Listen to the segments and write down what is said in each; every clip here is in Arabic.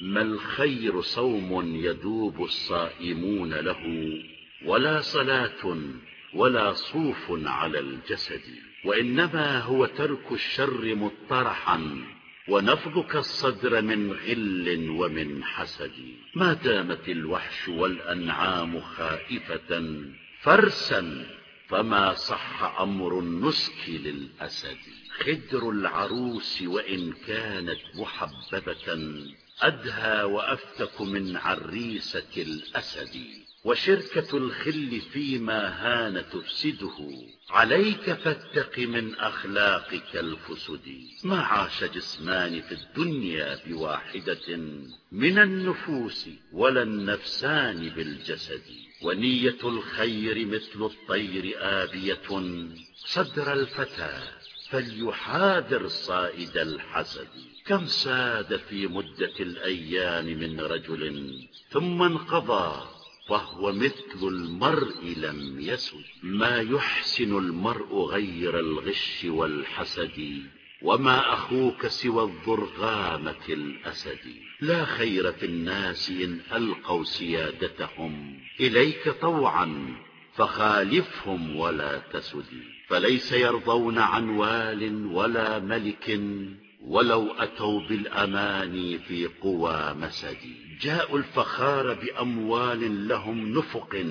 ما الخير صوم يدوب الصائمون له ولا صلاة ولا صوف على الجسد وإنما هو ترك الشر مطرحا ونفضك الصدر من غل ومن حسد. ما دامت الوحش والأنعام خائفة فرسا فما صح أمر النسك للأسد. خدر العروس وإن كانت محببة أدهى وأفتك من عريسة الأسد وشركة الخل فيما هان تفسده. عليك فاتق من أخلاقك الفسد. ما عاش جسمان في الدنيا بواحدة من النفوس ولا النفسان بالجسد. ونية الخير مثل الطير آبية. صدر الفتى فليحاذر صائد الحسد. كم ساد في مدة الأيام من رجل ثم انقضى فهو مثل المرء لم يسد. ما يحسن المرء غير الغش والحسد وما أخوك سوى الضرغامة الأسد. لا خير في الناس إن ألقوا سيادتهم. إليك طوعا فخالفهم ولا تسد. فليس يرضون عن وال ولا ملك. ولو أتوا بالأماني في قوى مسد. جاءوا الفخار بأموال لهم نفق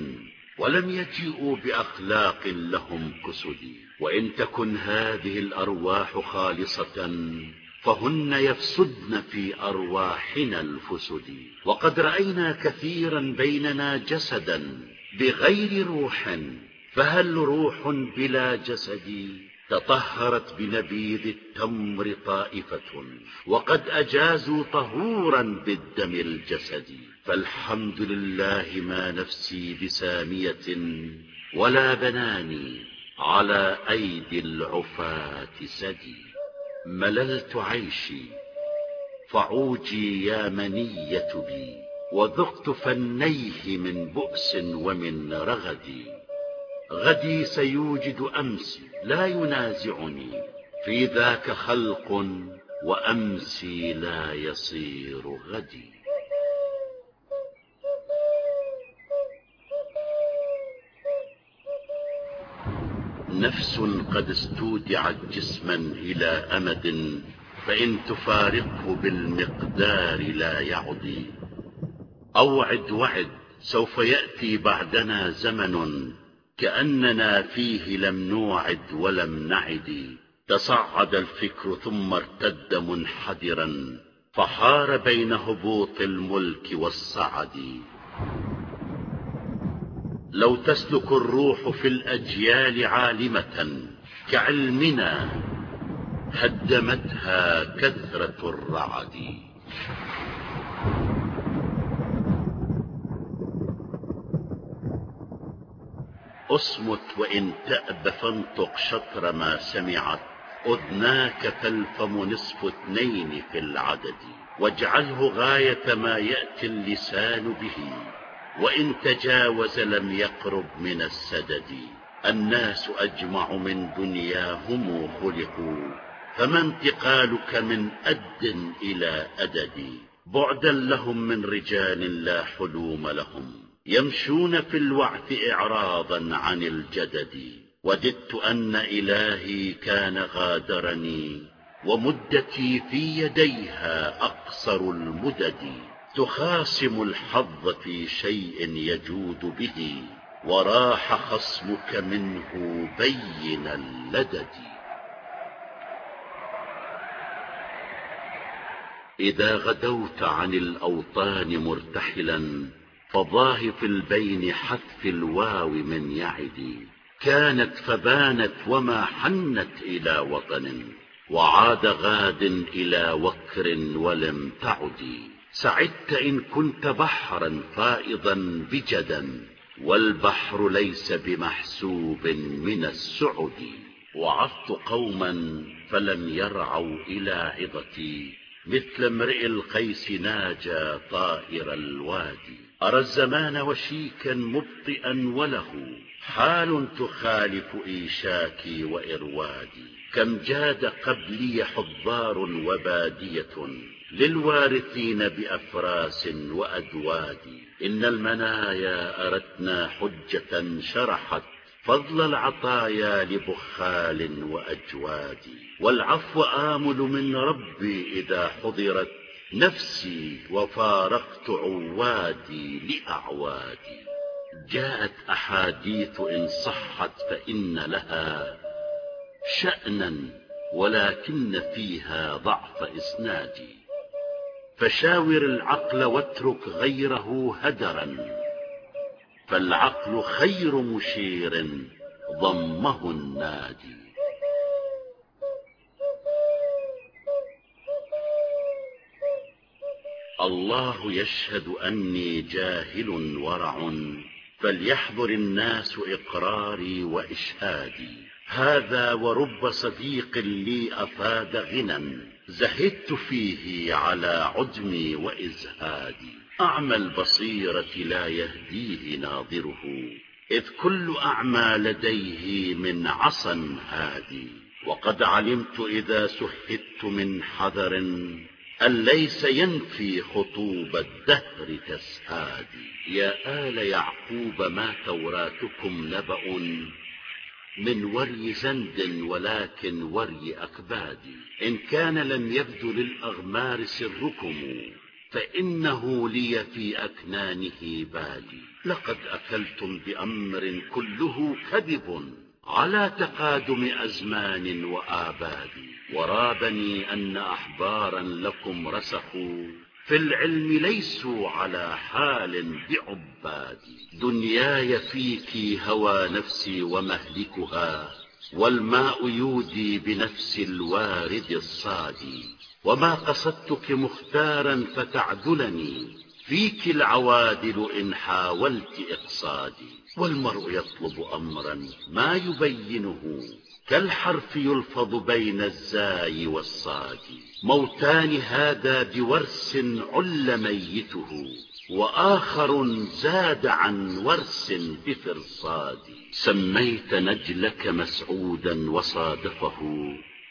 ولم يجيئوا بأخلاق لهم كسد. وإن تكن هذه الأرواح خالصة فهن يفسدن في أرواحنا الفسد. وقد رأينا كثيرا بيننا جسدا بغير روح فهل روح بلا جسد؟ تطهرت بنبيذ التمر طائفة وقد أجازوا طهورا بالدم الجسد. فالحمد لله ما نفسي بسامية ولا بناني على أيدي العفاة سدي. مللت عيشي فعوجي يا منية بي وذقت فنيه من بؤس ومن رغد غدي سيوجد أمسي لا ينازعني. في ذاك خلق وأمسي لا يصير غدي. نفس قد استودعت جسما إلى أمد فإن تفارقه بالمقدار لا يعدي. أوعد وعد سوف يأتي بعدنا زمن. كأننا فيه لم نوعد ولم نعد. تصعد الفكر ثم ارتد منحدرا فحار بين هبوط الملك والصعد. لو تسلك الروح في الأجيال عالمة كعلمنا هدمتها كثرة الرعد. أصمت وإن تأب فانطق شطر ما سمعت. أذناك تلفم نصف اثنين في العدد. واجعله غاية ما يأتي اللسان به. وإن تجاوز لم يقرب من السدد. الناس أجمع من دنياهم خلقوا. فما انتقالك من أد إلى أدد. بعدا لهم من رجال لا حلوم لهم. يمشون في الوعث إعراضا عن الجدد. وددت أن إلهي كان غادرني ومدتي في يديها أقصر المدد. تخاصم الحظ في شيء يجود به وراح خصمك منه بين اللدد. إذا غدوت عن الأوطان مرتحلا فضاه في البين حذف الواو من يعدي. كانت فبانت وما حنت إلى وطن وعاد غاد إلى وكر ولم تعدي سعدت إن كنت بحرا فائضا بجدا والبحر ليس بمحسوب من السعد. وعظت قوما فلم يرعوا إلى عظتي مثل امرئ القيس ناجى طائر الوادي. أرى الزمان وشيكا مبطئا وله حال تخالف إيشاكي وإروادي كم جاد قبلي حضار وبادية للوارثين بأفراس وأدواد. إن المنايا أردنا حجة شرحت فضل العطايا لبخال وأجواد. والعفو آمل من ربي إذا حضرت نفسي وفارقت عوادي لأعوادي. جاءت أحاديث إن صحت فإن لها شأنا ولكن فيها ضعف إسنادي. فشاور العقل واترك غيره هدرا. فالعقل خير مشير ضمه النادي. الله يشهد أني جاهل ورع فليحضر الناس إقراري وإشهادي. هذا ورب صديق لي أفاد غنى زهدت فيه على عدمي وإزهادي. أعمى البصيرة لا يهديه ناظره إذ كل أعمى لديه من عصا هادي. وقد علمت إذا سهدت من حذر أن ليس ينفي خطوب الدهر تسهادي يا آل يعقوب ما توراتكم نبأ من وري زند ولكن وري أكباد. إن كان لم يبدو للأغمار سركم فإنه لي في أكنانه بادي لقد أكلتم بأمر كله كذب. على تقادم أزمان وآباد ورابني أن أحبارا لكم رسخوا. في العلم ليسوا على حال بعباد. دنياي فيك هوى نفسي ومهلكها والماء يودي بنفس الوارد الصادي. وما قصدتك مختارا فتعدلني فيك العوادل إن حاولت إقصادي والمرء يطلب أمرا ما يبينه كالحرف يلفظ بين الزاي والصاد. موتان هذا بورس عل ميته وآخر زاد عن ورس بفرصاد. سميت نجلك مسعودا وصادفه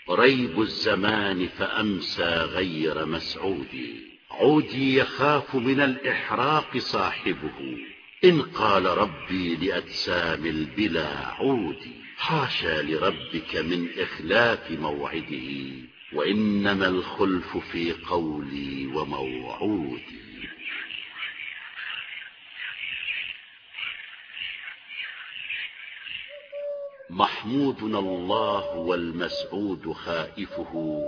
ريب الزمان فأمسى غير مسعود عودي يخاف من الإحراق صاحبه. إن قال ربي لأجسام البلا عودي حاشا لربك من إخلاف موعده. وإنما الخلف في قولي وموعودي. محمودنا الله والمسعود خائفه.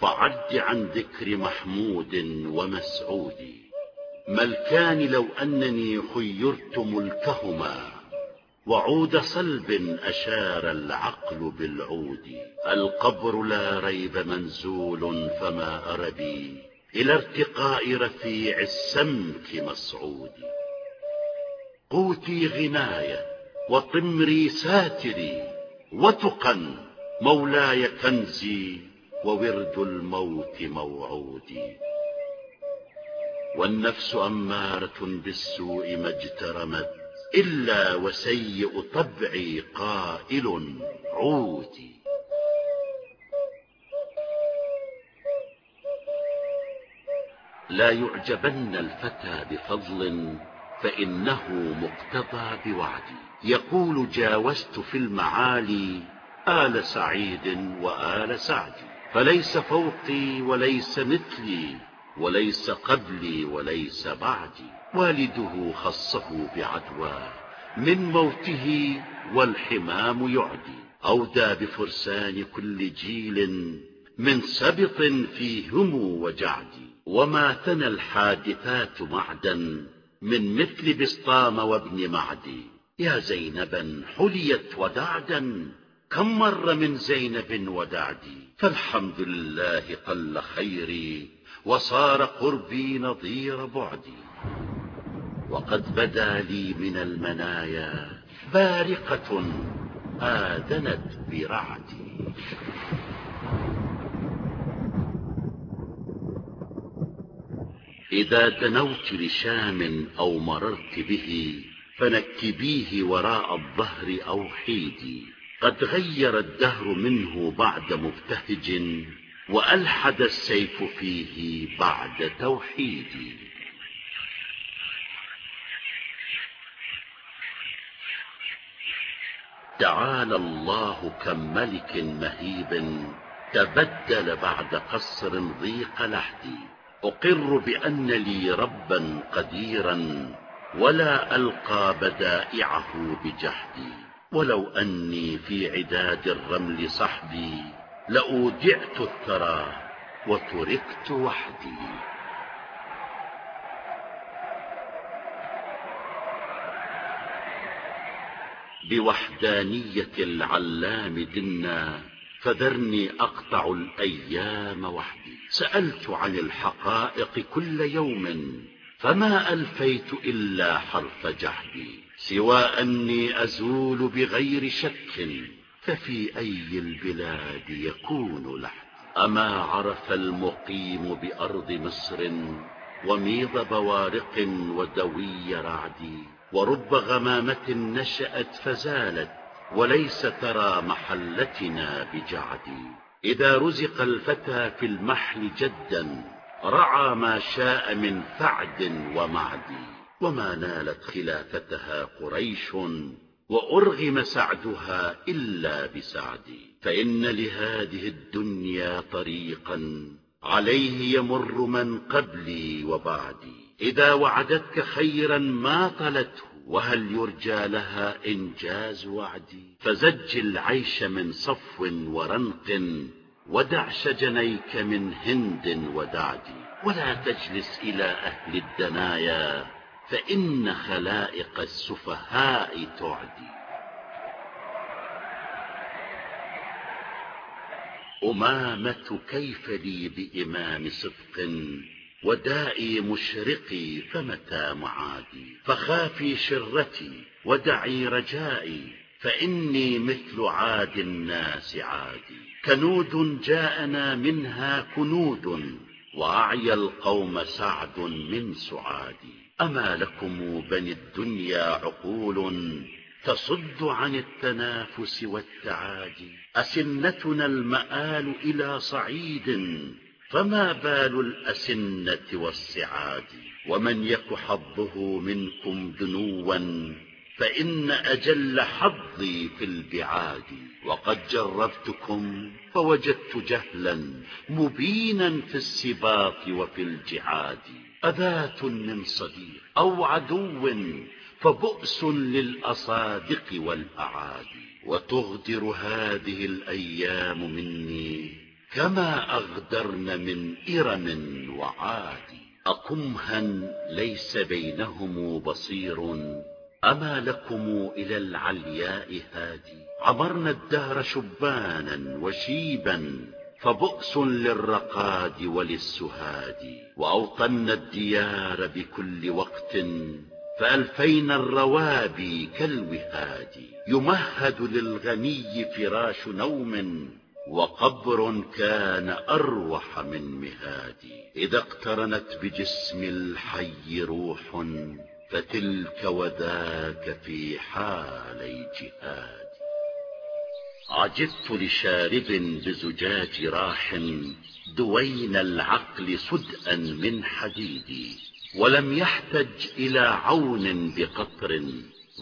فعد عن ذكر محمود ومسعود ملكان لو أنني خيرت ملكهما وعود صلب أشار العقل بالعود القبر لا ريب منزول فما أربي إلى ارتقاء رفيع السمك مصعود قوتي غناية وطمري ساتري وتقا مولاي كنزي وورد الموت موعودي. والنفس أمارة بالسوء ما اجترمت إلا وسيء طبعي قائل عودي. لا يعجبن الفتى بفضل فإنه مقتضى بوعدي. يقول جاوزت في المعالي آل سعيد وآل سعد فليس فوقي وليس مثلي وليس قبلي وليس بعدي. والده خصه بعدوى من موته والحمام يعدي. أودى بفرسان كل جيل من سبط فيهم وجعد وما ثنى الحادثات معدا من مثل بسطام وابن معدي. يا زينبا حليت ودعدا كم مر من زينب ودعدي فالحمد لله قل خيري وصار قربي نظير بعدي وقد بدا لي من المنايا بارقة آذنت برعدي إذا دنوت لشام أو مررت به فنكبيه وراء الظهر أو حيدي. قد غير الدهر منه بعد مبتهج وألحد السيف فيه بعد توحيدي تعالى الله كم ملك مهيب تبدل بعد قصر ضيق لحدي أقر بأن لي ربا قديرا ولا ألقى بدائعه بجحدي ولو أني في عداد الرمل صحبي لأودعت الثرى وتركت وحدي. بوحدانية العلام دنا فذرني أقطع الأيام وحدي. سألت عن الحقائق كل يوم فما ألفيت إلا حرف جحدي سوى أني أزول بغير شك ففي أي البلاد يكون لحد؟ أما عرف المقيم بأرض مصر وميض بوارق ودوي رعد ورب غمامة نشأت فزالت وليس ترى محلتنا بجعد. إذا رزق الفتى في المحل جدا رعى ما شاء من فعد ومعد وما نالت خلافتها قريش وأرغم سعدها إلا بسعد. فإن لهذه الدنيا طريقا عليه يمر من قبلي وبعدي. إذا وعدتك خيرا ما طلته وهل يرجى لها إنجاز وعدي؟ فزج العيش من صفو ورنق ودع شجنيك من هند ودعد ولا تجلس إلى أهل الدنايا فإن خلائق السفهاء تعدي. أمامة كيف لي بإمام صدق ودائي مشرقي فمتى معادي. فخافي شرتي ودعي رجائي فإني مثل عاد الناس عادي. كنود جاءنا منها كنود وأعيا القوم سعد من سعادي أما لكم بني الدنيا عقول تصد عن التنافس والتعادي أسنتنا المآل إلى صعيد فما بال الأسنة والصعاد ومن يك حظه منكم دنوا فإن أجل حظي في البعاد وقد جربتكم فوجدت جهلا مبينا في السباق وفي الجهاد أذات من صديق أو عدو فبؤس للأصادق والأعادي وتغدر هذه الأيام مني كما أغدرن من إرم وعاد. أقمها ليس بينهم بصير أما لكم إلى العلياء هادي. عمرنا الدهر شبانا وشيبا فبؤس للرقاد وللسهاد. وأوطنا الديار بكل وقت فألفينا الروابي كالوهاد. يمهد للغني فراش نوم وقبر كان أروح من مهاد. إذا اقترنت بجسم الحي روح فتلك وذاك في حالي جهاد عجبت لشارب بزجاج راح دوين العقل سدءا من حديد ولم يحتج إلى عون بقطر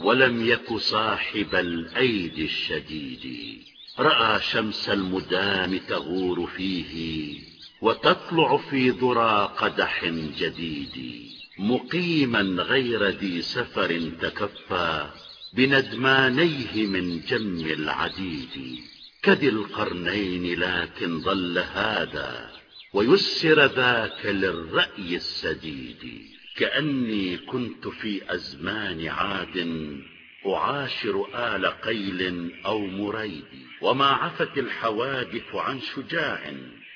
ولم يك صاحب الأيدي الشديد. رأى شمس المدام تغور فيه وتطلع في ذرى قدح جديد. مقيما غير ذي سفر تكفى بندمانيه من جم العديد كذي القرنين لكن ظل هذا ويسر ذاك للرأي السديد كأني كنت في أزمان عاد أعاشر آل قيل أو مريد وما عفت الحوادث عن شجاع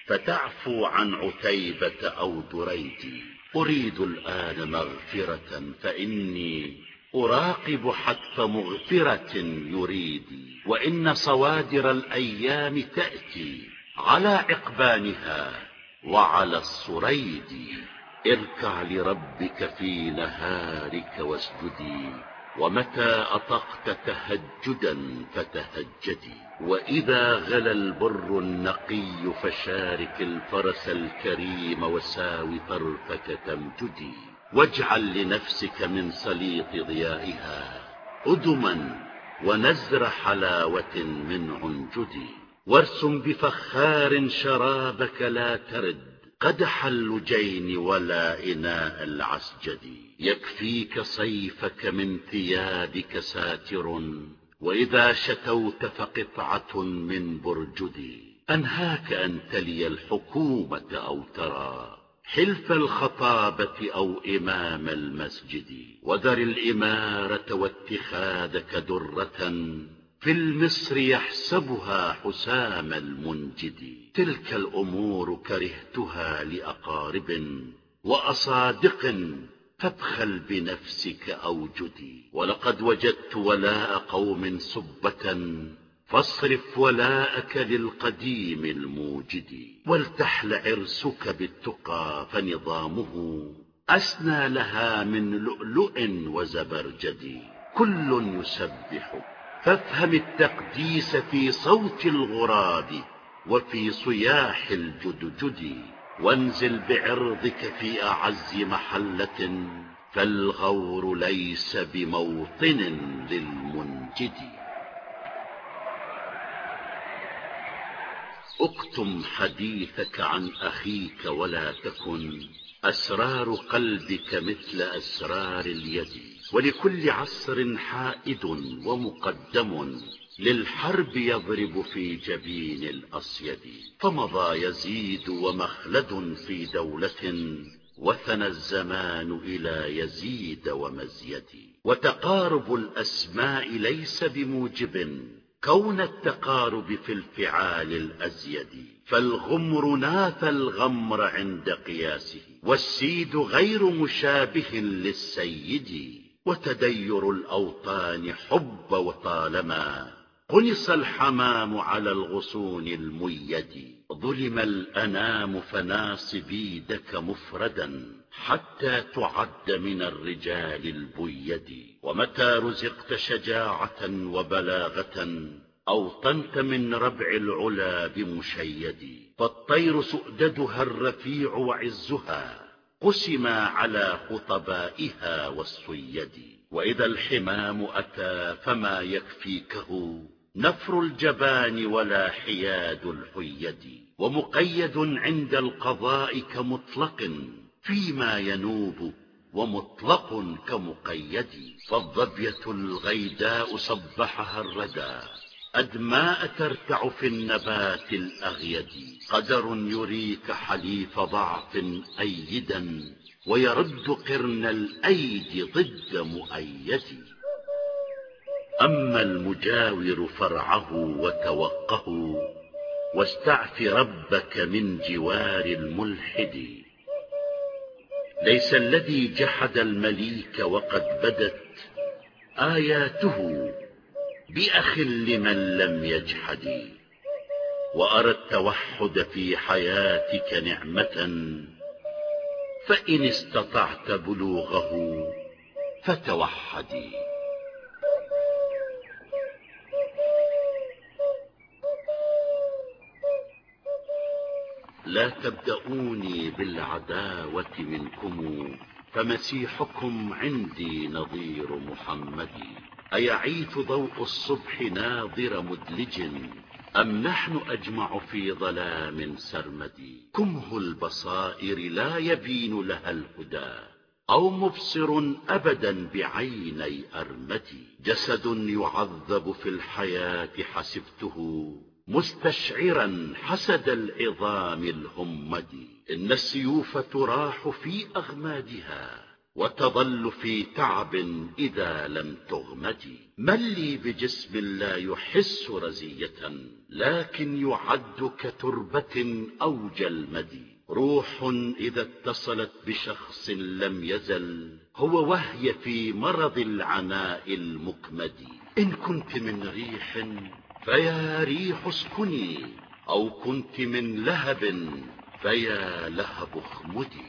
فتعفو عن عتيبة أو دريد أريد الآن مغفرة فإني أراقب حتف مغفرة يريد وإن صوادر الأيام تأتي على عقبانها وعلى الصريد. اركع لربك في نهارك واسجدي ومتى أطقت تهجدا فتهجدي. وإذا غلا البر النقي فشارك الفرس الكريم وساوي طرفك تمجدي واجعل لنفسك من سليط ضيائها أدما ونزر حلاوة من عنجدي. وارسم بفخار شرابك لا ترد قدح اللجين ولا إناء العسجد يكفيك صيفك من ثيابك ساتر وإذا شتوت فقطعة من برجدي أنهاك أن تلي الحكومة أو ترى حلف الخطابة أو إمام المسجد. وذر الإمارة واتخاذك درة في المصر يحسبها حسام المنجد. تلك الأمور كرهتها لأقارب وأصادق فابخل بنفسك أو جدي. ولقد وجدت ولاء قوم سبة فاصرف ولاءك للقديم الموجد. ولتحل عرسك بالتقى فنظامه أسنى لها من لؤلؤ وزبرجد. كل يسبح. فافهم التقديس في صوت الغراب وفي صياح الجدجد. وانزل بعرضك في أعز محلة فالغور ليس بموطن للمنجد. اكتم حديثك عن أخيك ولا تكن أسرار قلبك مثل أسرار اليد. ولكل عصر حائد ومقدم. للحرب يضرب في جبين الأصيد فمضى يزيد ومخلد في دولة وثنى الزمان إلى يزيد ومزيد. وتقارب الأسماء ليس بموجب كون التقارب في الفعال الأزيد. فالغمر ناث الغمر عند قياسه والسيد غير مشابه للسيد. وتدير الأوطان حب وطالما قنص الحمام على الغصون الميد ظلم الأنام فناص بيدك مفردا حتى تعد من الرجال البيد. ومتى رزقت شجاعة وبلاغة أوطنت من ربع العلا بمشيد. فالطير سؤددها الرفيع وعزها قسما على خطبائها والصيد وإذا الحمام أتى فما يكفيكه؟ نفر الجبان ولا حياد الحيد ومقيد عند القضاء كمطلق فيما ينوب ومطلق كمقيد. فالظبية الغيداء صبحها الردى أدماء ترتع في النبات الأغيد. قدر يريك حليف ضعف أيدا ويرد قرن الأيد ضد مؤيد. أما المجاور فرعه وتوقه واستعف ربك من جوار الملحد. ليس الذي جحد المليك وقد بدت آياته بأخ لمن لم يجحد. وأرى التوحد في حياتك نعمة فإن استطعت بلوغه فتوحدي. لا تبدؤوني بالعداوة منكم فمسيحكم عندي نظير محمد. أيعيث ضوء الصبح ناظر مدلج أم نحن أجمع في ظلام سرمد؟ كمه البصائر لا يبين لها الهدى أو مبصر أبدا بعيني أرمد. جسد يعذب في الحياة حسبته مستشعرا حسد العظام الهمد إن السيوف تراح في أغمادها وتظل في تعب إذا لم تغمد من لي بجسم لا يحس رزية لكن يعد كتربة أو جلمد روح إذا اتصلت بشخص لم يزل هو وهي في مرض العناء المكمد. إن كنت من ريح فيا ريح اسكني أو كنت من لهب فيا لهب اخمدي.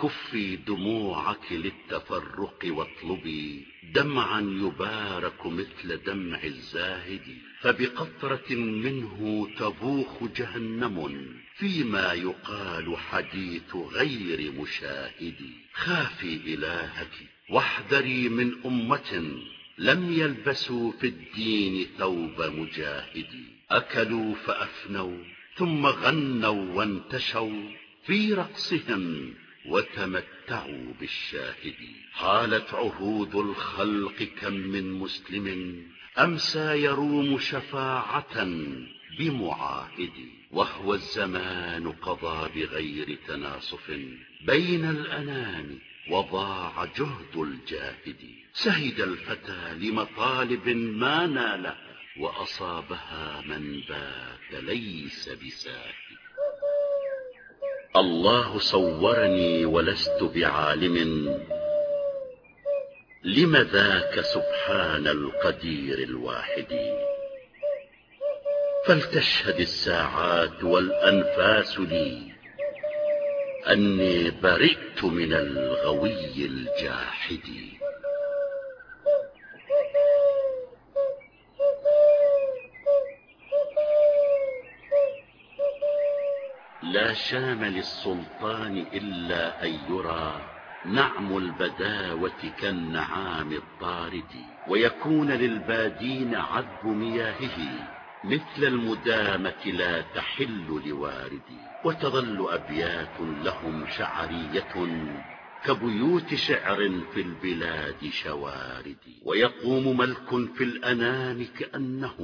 كفي دموعك للتفرق واطلبي دمعا يبارك مثل دمع الزاهد فبقطرة منه تبوخ جهنم فيما يقال حديث غير مشاهد. خافي إلهك واحذري من أمة لم يلبسوا في الدين ثوب مجاهد. أكلوا فأفنوا ثم غنوا وانتشوا في رقصهم وتمتعوا بالشاهد. حالت عهود الخلق كم من مسلم أمسى يروم شفاعة بمعاهد. وهو الزمان قضى بغير تناصف بين الأنام وضاع جهد الجاهد. سهد الفتى لمطالب ما نالها وأصابها من بات ليس بساهد. الله صورني ولست بعالم. لم ذاك سبحان القدير الواحد؟ فلتشهد الساعات والأنفاس لي أني برئت من الغوي الجاحد. لا شام للسلطان إلا أن يرى نعم البداوة كالنعام الطارد ويكون للبادين عذب مياهه مثل المدامة لا تحل لوارد. وتظل أبيات لهم شعرية كبيوت شعر في البلاد شوارد. ويقوم ملك في الأنام كأنه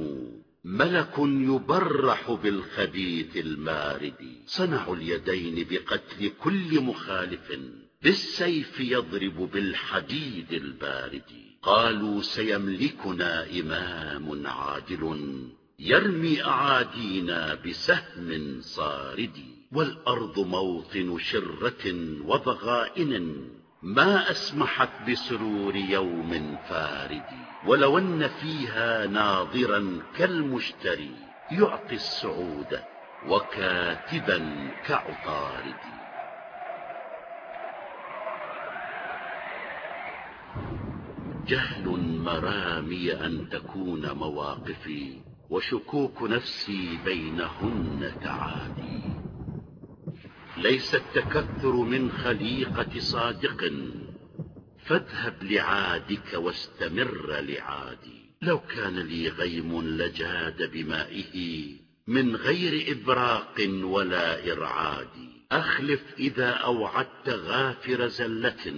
ملك يبرح بالخبيث المارد. صنعوا اليدين بقتل كل مخالف. بالسيف يضرب بالحديد البارد. قالوا سيملكنا إمام عادل. يرمي أعادينا بسهم صارد. والأرض موطن شرة وضغائن ما أسمحت بسرور يوم فارد. ولو أن فيها ناظرا كالمشتري يعطي السعود وكاتبا كعطارد. جهل مرامي أن تكون مواقفي وشكوك نفسي بينهن تعادي. ليس التكثر من خليقة صادق فاذهب لعادك واستمر لعادي. لو كان لي غيم لجاد بمائه من غير إبراق ولا إرعاد. أخلف إذا أوعدت غافر زلة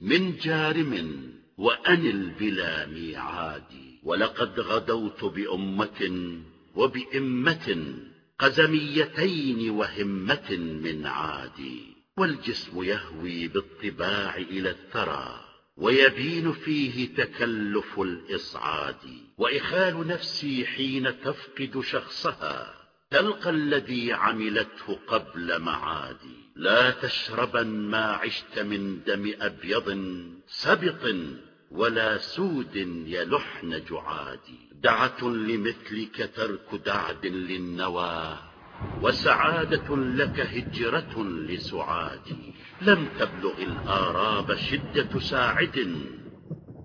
من جارم وأنل بلا ميعاد. ولقد غدوت بأمة وبإمة قزميتين وهمة من عادي. والجسم يهوي بالطباع إلى الثرى. ويبين فيه تكلف الإصعاد وإخال نفسي حين تفقد شخصها تلقى الذي عملته قبل معادي. لا تشربا ما عشت من دم أبيض سبط ولا سود يلحن جعادي. دعة لمثلك ترك دعد للنوى وسعادة لك هجرة لسعادي لم تبلغ الآراب شدة ساعد.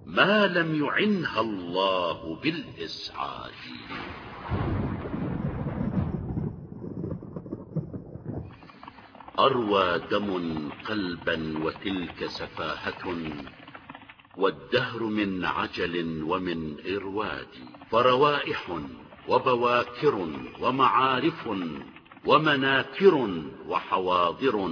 ما لم يعنها الله بالإسعاد. أروى دم قلبا وتلك سفاهة. والدهر من عجل ومن إرواد. فروائح وبواكر ومعارف ومناكر وحواضر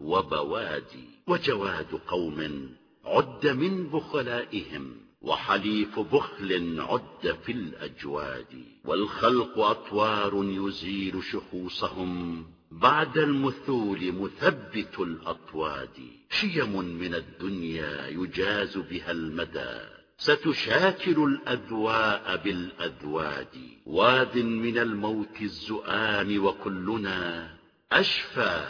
وبوادي وجواد قوم عد من بخلائهم وحليف بخل عد في الأجواد والخلق أطوار يزيل شخوصهم بعد المثول مثبت الأطواد شيم من الدنيا يجاز بها المدى ستشاكل الأذواء بالأذواد واد من الموت الزؤام وكلنا أشفى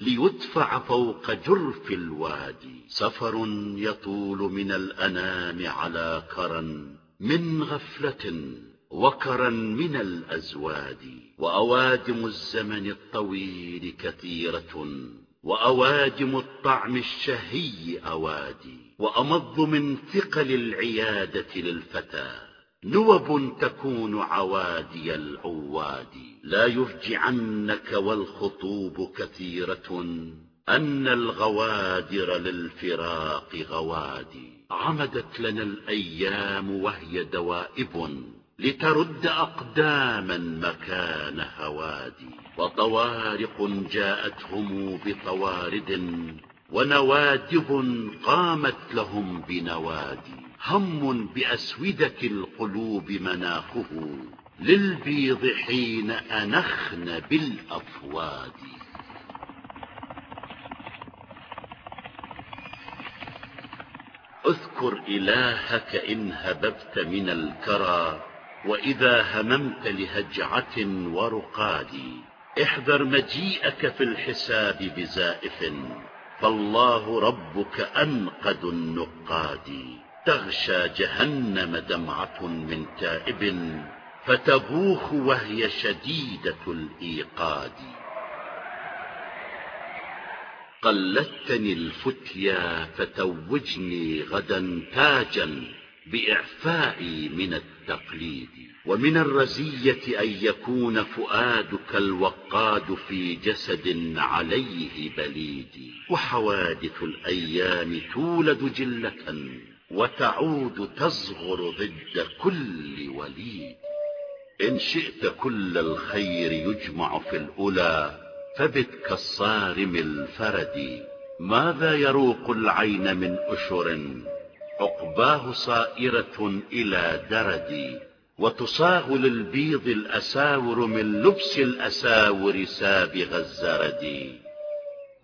ليدفع فوق جرف الوادي سفر يطول من الأنام على كرا من غفلة وكرا من الأزواد وأوادم الزمن الطويل كثيرة وأوادم الطعم الشهي أوادي وأمض من ثقل العيادة للفتى. نوب تكون عوادي العواد لا يفجعنك والخطوب كثيرة. أن الغوادر للفراق غوادي. عمدت لنا الأيام وهي دوائب. لترد أقداما مكان هوادي وطوارق جاءتهم بطوارد ونوادب قامت لهم بنوادي. هم بأسودة القلوب مناخه للبيض حين أنخن بالأفواد. اذكر إلهك إن هببت من الكرى وإذا هممت لهجعة ورقاد احذر مجيئك في الحساب بزائف فالله ربك أنقد النقاد. تغشى جهنم دمعة من تائب فتبوخ وهي شديدة الإيقاد. قلدتني الفتيا فتوجني غدا تاجا بإعفائي من التقليد. ومن الرزية أن يكون فؤادك الوقاد في جسد عليه بليد. وحوادث الأيام تولد جلة وتعود تصغر ضد كل وليد. إن شئت كل الخير يجمع في الأولى فبت كالصارم الفرد. ماذا يروق العين من أشر عقباه صائرة إلى درد وتصاغ للبيض الأساور من لبس الأساور سابغ الزرد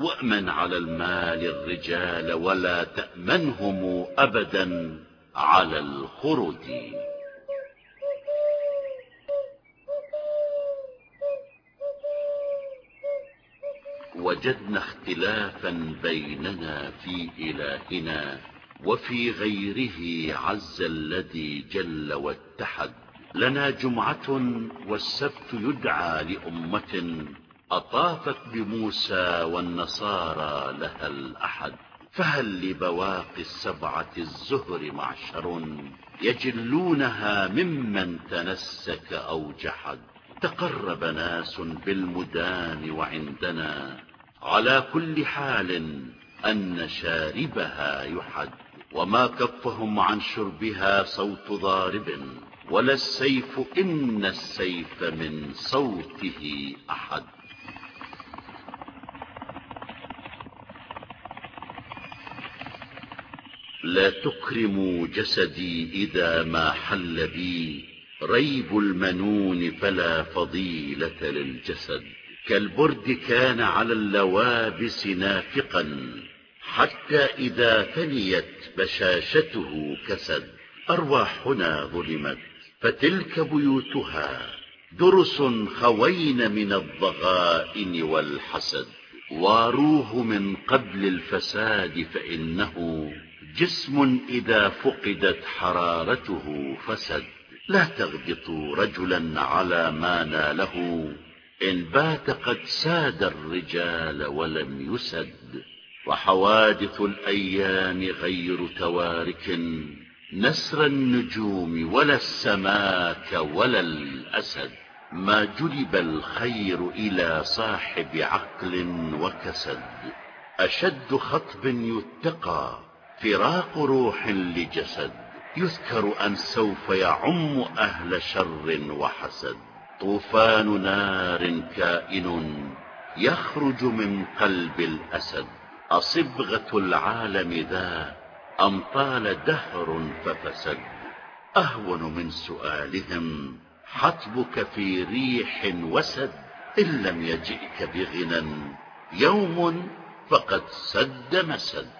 وأمن على المال الرجال ولا تأمنهم أبدا على الخرد وجدنا اختلافا بيننا في إلهنا وفي غيره عز الذي جل واتحد. لنا جمعة والسبت يدعى لأمة أطافت بموسى والنصارى لها الأحد. فهل لبواقي السبعة الزهر معشر يجلونها ممن تنسك أو جحد؟ تقرب ناس بالمدان وعندنا. على كل حال أن شاربها يحد. وما كفهم عن شربها صوت ضارب ولا السيف إن السيف من صوته أحد. لا تكرموا جسدي إذا ما حل بي ريب المنون فلا فضيلة للجسد. كالبرد كان على اللوابس نافقا حتى إذا فنيت بشاشته كسد أرواحنا ظلمت. فتلك بيوتها درس خوين من الضغائن والحسد. واروه من قبل الفساد فإنه جسم إذا فقدت حرارته فسد. لا تغبطوا رجلا على ما ناله. إن بات قد ساد الرجال ولم يسد. وحوادث الأيام غير توارك نسر النجوم ولا السماك ولا الأسد ما جلب الخير إلى صاحب عقل وكسد. أشد خطب يتقى فراق روح لجسد يذكر أن سوف يعم أهل شر وحسد. طوفان نار كائن يخرج من قلب الأسد. أصبغة العالم ذا أم طال دهر ففسد. أهون من سؤالهم حطبك في ريح وسد إن لم يجئك بغنى. يوم فقد سد مسد.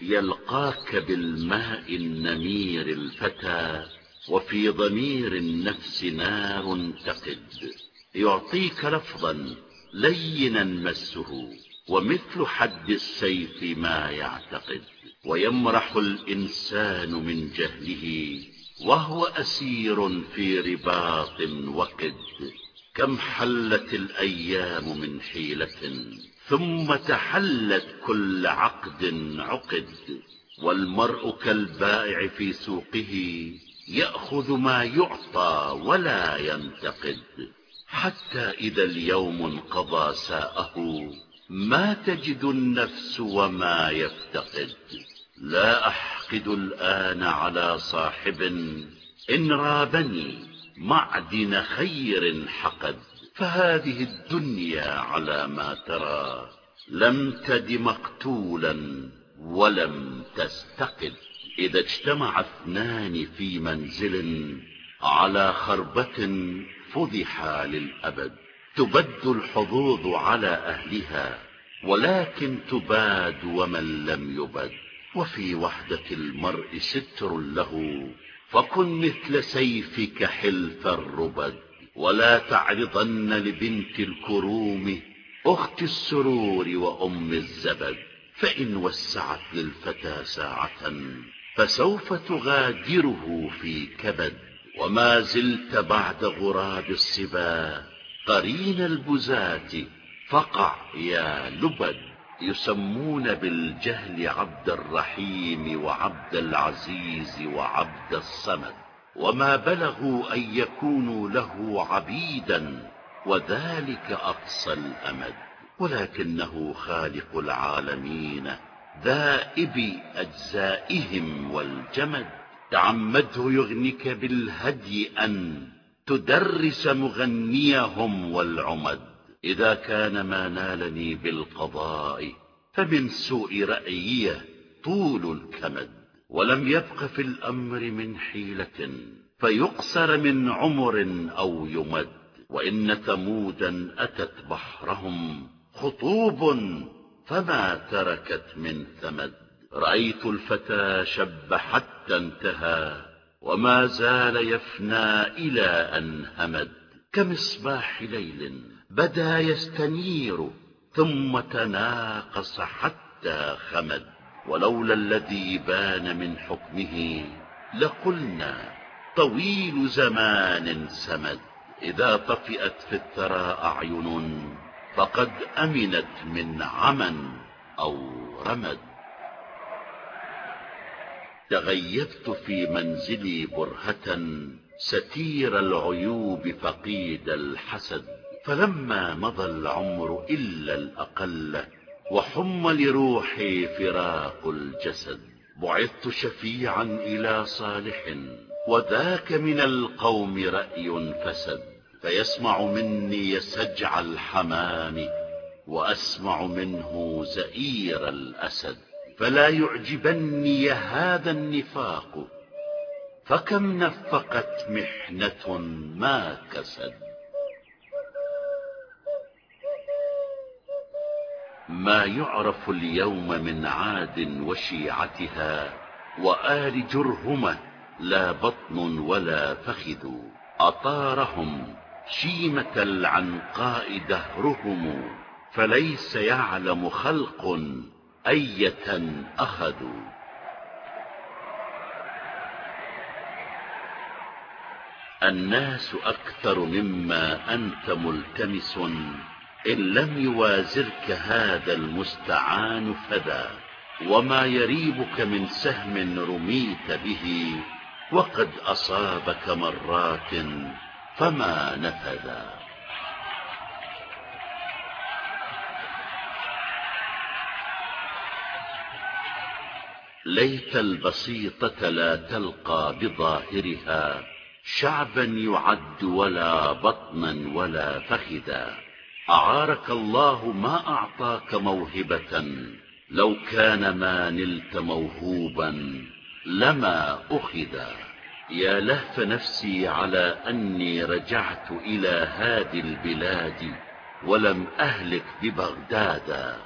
يلقاك بالماء النمير الفتى وفي ضمير النفس نار تقد. يعطيك لفظا لينا مسه ومثل حد السيف ما يعتقد. ويمرح الإنسان من جهله وهو أسير في رباط وقد. كم حلت الأيام من حيلة ثم تحلت كل عقد عقد. والمرء كالبائع في سوقه يأخذ ما يعطى ولا ينتقد. حتى إذا اليوم انقضى ساءه ما تجد النفس وما يفتقد. لا أحقد الآن على صاحب إن رابني معدن خير حقد. فهذه الدنيا على ما ترى. لم تد مقتولا ولم تستقد. إذا اجتمع اثنان في منزل على خربة فضحا للأبد. تبد الحظوظ على أهلها ولكن تباد ومن لم يبد. وفي وحدة المرء ستر له فكن مثل سيفك حلف الربد. ولا تعرضن لبنت الكروم أخت السرور وأم الزبد. فإن وسعت للفتى ساعة فسوف تغادره في كبد. وما زلت بعد غراب الصبا قرين البزاة فقع يا لبد. يسمون بالجهل عبد الرحيم وعبد العزيز وعبد الصمد. وما بلغوا أن يكونوا له عبيدا وذلك أقصى الأمد. ولكنه خالق العالمين ذائب أجزائهم والجمد. تعمده يغنك بالهدي أن تدرس مغنيهم والعمد. إذا كان ما نالني بالقضاء فمن سوء رأيي طول الكمد. ولم يبق في الأمر من حيلة فيقصر من عمر أو يمد. وإن ثمودا أتت بحرهم خطوب فما تركت من ثمد. رأيت الفتى شب حتى انتهى وما زال يفنى إلى أن همد. كمصباح ليل بدا يستنير ثم تناقص حتى خمد. ولولا الذي بان من حكمه لقلنا طويل زمان سمد إذا طفئت في الثرى أعين فقد أمنت من عمى أو رمد. تغيبت في منزلي برهة ستير العيوب فقيد الحسد. فلما مضى العمر إلا الأقل وحم لروحي فراق الجسد. بعثت شفيعا إلى صالح وذاك من القوم رأي فسد. فيسمع مني سجع الحمام وأسمع منه زئير الأسد فلا يعجبني هذا النفاق فكم نفقت محنة ما كسد. ما يعرف اليوم من عاد وشيعتها وآل جرهمة لا بطن ولا فخذ أطارهم شيمة العنقاء دهرهم فليس يعلم خلق أية أخذوا الناس أكثر مما أنت ملتمس إن لم يوازرك هذا المستعان فذا. وما يريبك من سهم رميت به وقد أصابك مرات فما نفذا ليت البسيطة لا تلقى بظاهرها شعبا يعد ولا بطنا ولا فخذا. أعارك الله ما أعطاك موهبة لو كان ما نلت موهوبا لما أخذا. يا لهف نفسي على أني رجعت إلى هذه البلاد ولم أهلك ببغداد.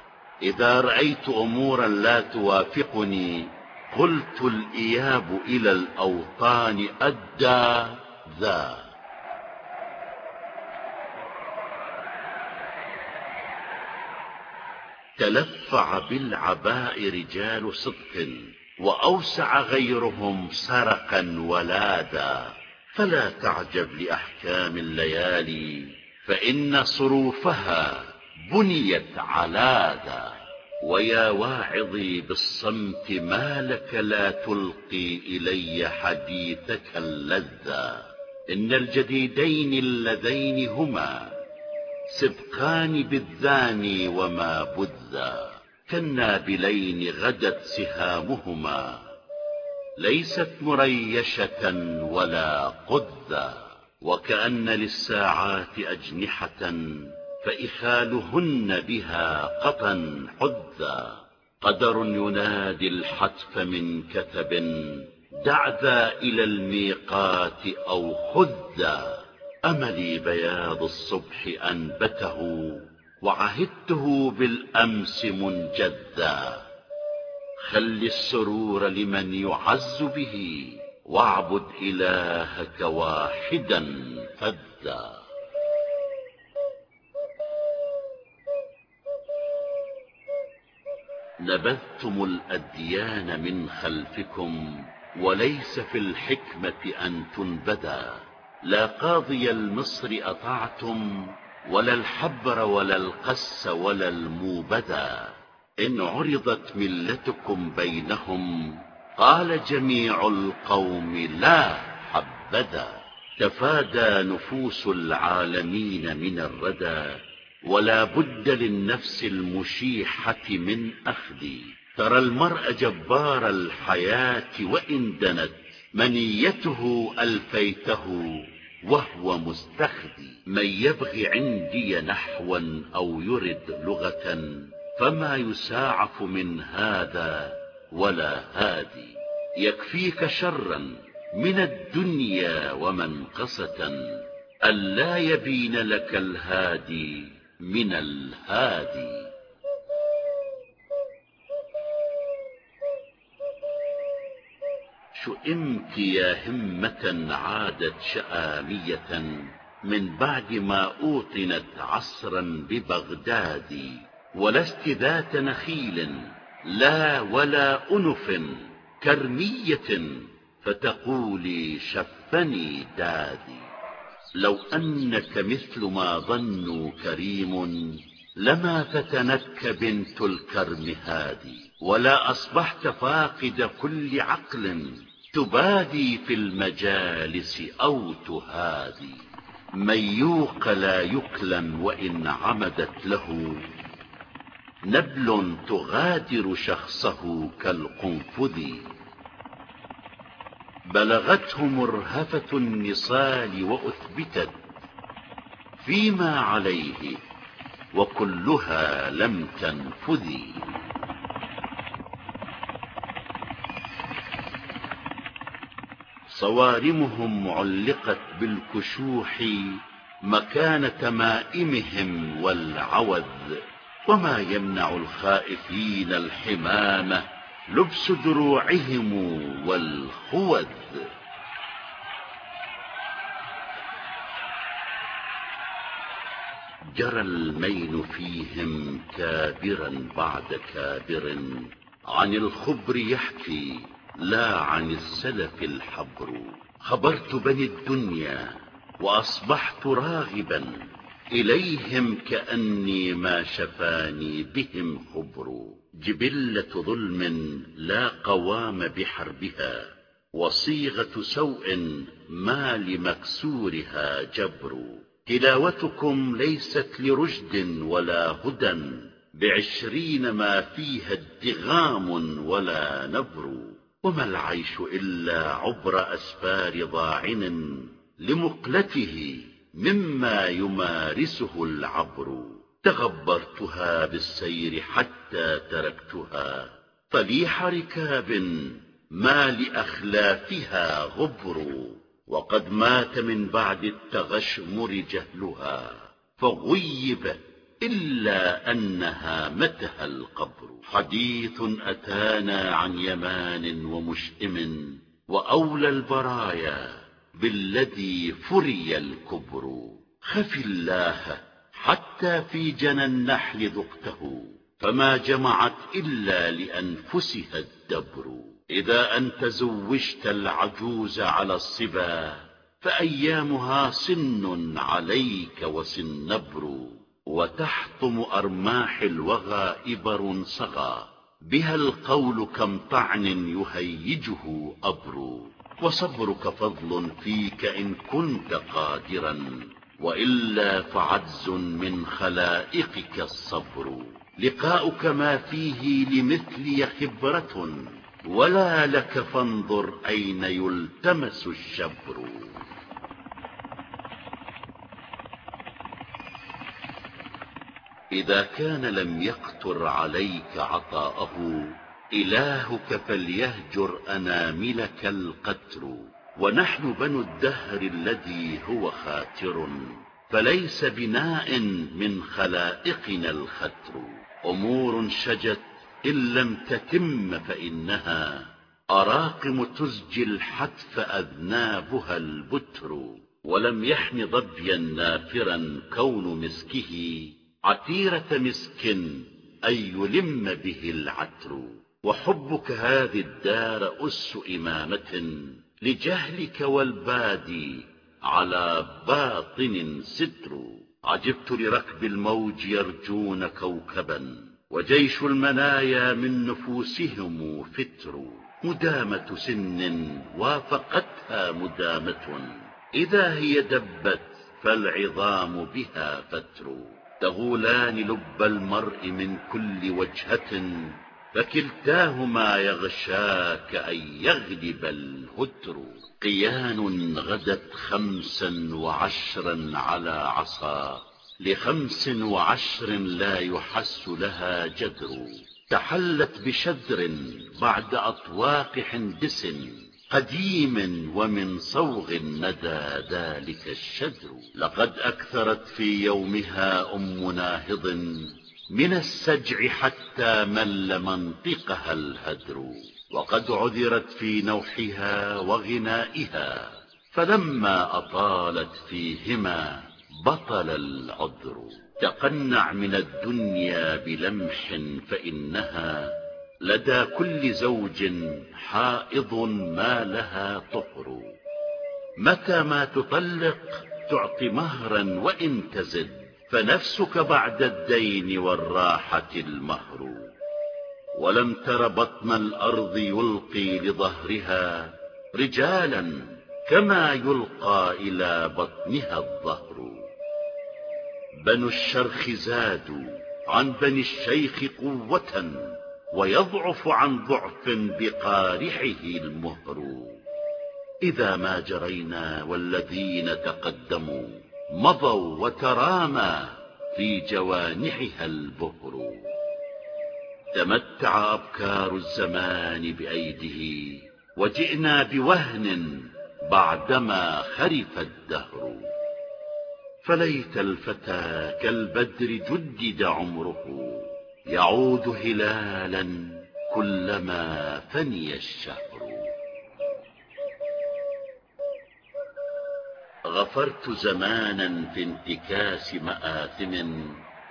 إذا رأيت أمورا لا توافقني قلت الإياب إلى الأوطان أدى. ذا. تلفع بالعباء رجال صدق. وأوسع غيرهم سرقا ولادا. فلا تعجب لأحكام الليالي فإن صروفها بنيت علادا. ويا واعظي بالصمت ما لك لا تلقي إلي حديثك اللذا إن الجديدين اللذين هما سبقان بالذاني وما بذا. كالنابلين غدت سهامهما ليست مريشة ولا قذا وكأن للساعات أجنحة فإخالهن بها قطا حذا قدر ينادي الحتف من كتب دع ذا إلى الميقات أو خذا أملي بياض الصبح أنبته وعهدته بالأمس منجدا. خل السرور لمن يعز به واعبد إلهك واحدا فذا نبذتم الأديان من خلفكم وليس في الحكمة أن تنبدا. لا قاضي المصر أطعتم ولا الحبر ولا القس ولا الموبدا إن عرضت ملتكم بينهم قال جميع القوم لا حبذا تفادى نفوس العالمين من الردى ولا بد للنفس المشيحة من أخذ. ترى المرء جبار الحياة وإن دنت منيته ألفيته. وهو مستخدي من يبغي عندي نحوا أو يرد لغة فما يساعف من هذا ولا هادي. يكفيك شرا من الدنيا ومنقصة ألا يبين لك الهادي من الهادي. شئمت يا همة عادت شآمية من بعد ما أوطنت عصرا ببغداد ولست ذات نخيل لا ولا أنف كرمية فتقولي شفني دادي. لو أنك مثل ما ظنوا كريم لما فتنتك بنت الكرم هادي. ولا أصبحت فاقد كل عقل تبادي في المجالس أو تهادي. من يوق لا يكلم وإن عمدت له. نبل تغادر شخصه كالقنفذ. بلغته مرهفة النصال وأثبتت فيما عليه وكلها لم تنفذ صوارمهم علقت بالكشوح مكان تمائمهم والعوذ وما يمنع الخائفين الحمامة لبس دروعهم والخوذ. جرى الميل فيهم كابرا بعد كابر عن الخبر يحكي لا عن السلف الحبر. خبرت بني الدنيا وأصبحت راغبا. إليهم كأني ما شفاني بهم خبر جبلة ظلم لا قوام بحربها. وصيغة سوء ما لمكسورها جبر. تلاوتكم ليست لرشد ولا هدى. بعشرين ما فيها ادغام ولا نبر. وما العيش إلا عبر أسفار ضاعن لمقلته مما يمارسه العبر. تغبرتها بالسير حتى تركتها طليح ركاب ما لأخلافها غبر. وقد مات من بعد التغشمر جهلها فغيبت إلا أنها متها القبر. حديث أتانا عن يمان ومشئم وأولى البرايا بالذي فري الكبر. خف الله حتى في جنى النحل ذقته فما جمعت إلا لأنفسها الدبر. إذا أنت زوجت العجوز على الصبا فأيامها سن عليك وسنبر وتحطم أرماح الوغى إبر صغى بها القول كم طعن يهيجه أبر. وصبرك فضل فيك إن كنت قادرا. وإلا فعجز من خلائقك الصبر. لقاؤك ما فيه لمثلي خبرة. ولا لك فانظر أين يلتمس الشبر. إذا كان لم يقتر عليك عطاءه إلهك فليهجر أناملك القتر. ونحن بنو الدهر الذي هو خاتر فليس بناء من خلائقنا الختر أمور شجت إن لم تتم فإنها أراقم تزجي الحتف أذنابها البتر. ولم يحن ضبيا نافرا كون مسكه. عتيرة مسك أن يلم به العتر. وحبك هذه الدار أس إمامة لجهلك والبادي على باطن ستر. عجبت لركب الموج يرجون كوكبا وجيش المنايا من نفوسهم فتر. مدامة سن وافقتها مدامة. إذا هي دبت فالعظام بها فتر. تغولان لب المرء من كل وجهة فكلتاهما يغشاك أن يغلب الهتر. قيان غدت خمسا وعشرا على عصا. لخمس وعشر لا يحس لها جدر. تحلت بشدر بعد أطواق حندس. قديم ومن صوغ ندى ذلك الشدر لقد أكثرت في يومها أم ناهض من السجع حتى مل منطقها الهدر وقد عذرت في نوحها وغنائها فلما أطالت فيهما بطل العذر. تقنع من الدنيا بلمح فإنها لدى كل زوج حائض ما لها طهر متى ما تطلق تعطي مهرا وإن تزد فنفسك بعد الدين والراحة المهر. ولم تر بطن الأرض يلقي لظهرها رجالا كما يلقى إلى بطنها الظهر. بنو الشرخ زادوا عن بني الشيخ قوة ويضعف عن ضعف بقارحه المهر. إذا ما جرينا والذين تقدموا مضوا وترامى في جوانحها البهر. تمتع أبكار الزمان بأيده وجئنا بوهن بعدما خرف الدهر. فليت الفتى كالبدر جدد عمره. يعود هلالا كلما فني الشهر. غفرت زمانا في انتكاس مآثم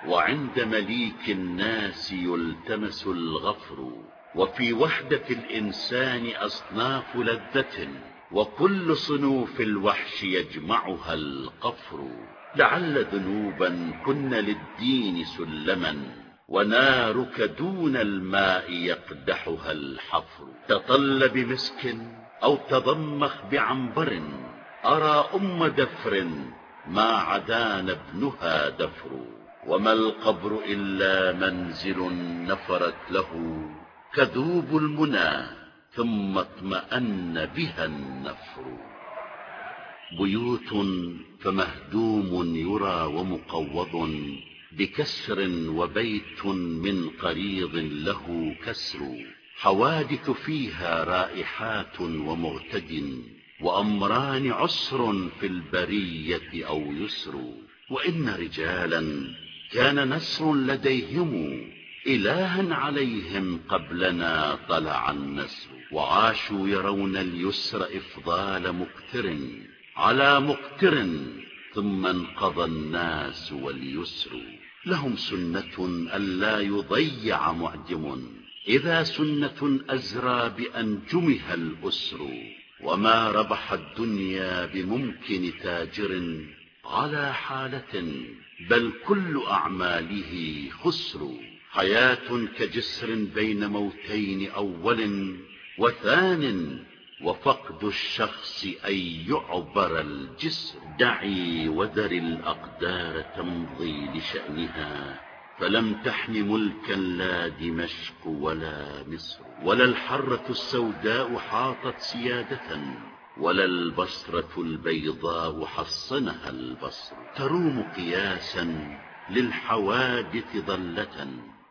وعند مليك الناس يلتمس الغفر. وفي وحدة الإنسان أصناف لذة وكل صنوف الوحش يجمعها القفر. لعل ذنوبا كن للدين سلما. ونارك دون الماء يقدحها الحفر. تطل بمسك أو تضمخ بعنبر. أرى أم دفر ما عدان ابنها دفر. وما القبر إلا منزل نفرت له كذوب المنى ثم اطمأن بها النفر. بيوت فمهدوم يرى ومقوض. بكسر وبيت من قريض له كسر. حوادث فيها رائحات ومغتد وأمران عسر في البرية أو يسر. وإن رجالا كان نسر لديهم إلها عليهم قبلنا طلع النسر. وعاشوا يرون اليسر إفضال مكتر على مقتر ثم انقضى الناس واليسر. لهم سنة ألا يضيع معدم إذا سنة أزرى بأنجمها الأسر. وما ربح الدنيا بممكن تاجر على حالة. بل كل أعماله خسر. حياة كجسر بين موتين أول وثان وفقد الشخص أن يعبر الجسر. دعي وذر الأقدار تمضي لشأنها فلم تحن ملكا لا دمشق ولا مصر. ولا الحرة السوداء حاطت سيادة ولا البصرة البيضاء حصنها البصر. تروم قياسا للحوادث ضلة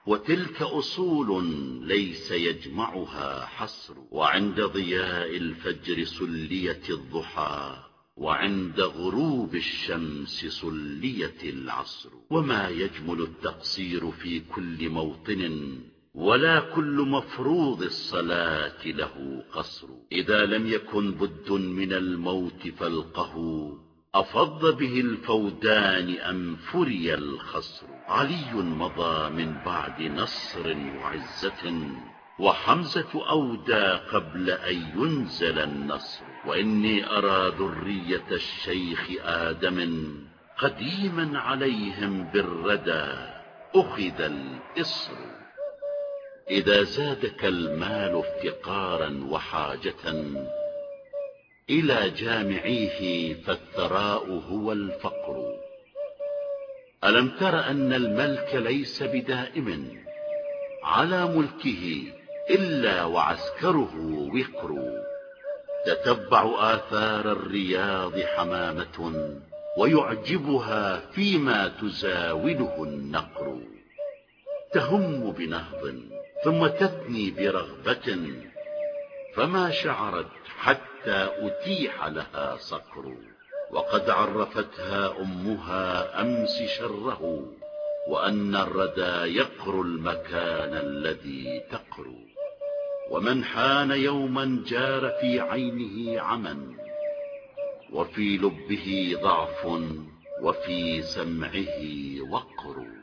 وتلك أصول ليس يجمعها حصر. وعند ضياء الفجر سليت الضحى وعند غروب الشمس سليت العصر. وما يجمل التقصير في كل موطن ولا كل مفروض الصلاة له قصر. إذا لم يكن بد من الموت فالقه أفض به الفودان أم فري الخصر؟ علي مضى من بعد نصر وعزة وحمزة أودى قبل أن ينزل النصر. وإني أرى ذرية الشيخ آدم قديما عليهم بالردى أخذ الإصر. إذا زادك المال افتقارا وحاجة إلى جامعيه فالثراء هو الفقر. ألم تر أن الملك ليس بدائم على ملكه إلا وعسكره وقر. تتبع آثار الرياض حمامة ويعجبها فيما تزاوله النقر. تهم بنهض ثم تثني برغبة فما شعرت حتى أتيح لها صقر وقد عرفتها أمها أمس شره وأن الردى يقر المكان الذي تقر. ومن حان يوما جار في عينه عمى وفي لبه ضعف وفي سمعه وقر.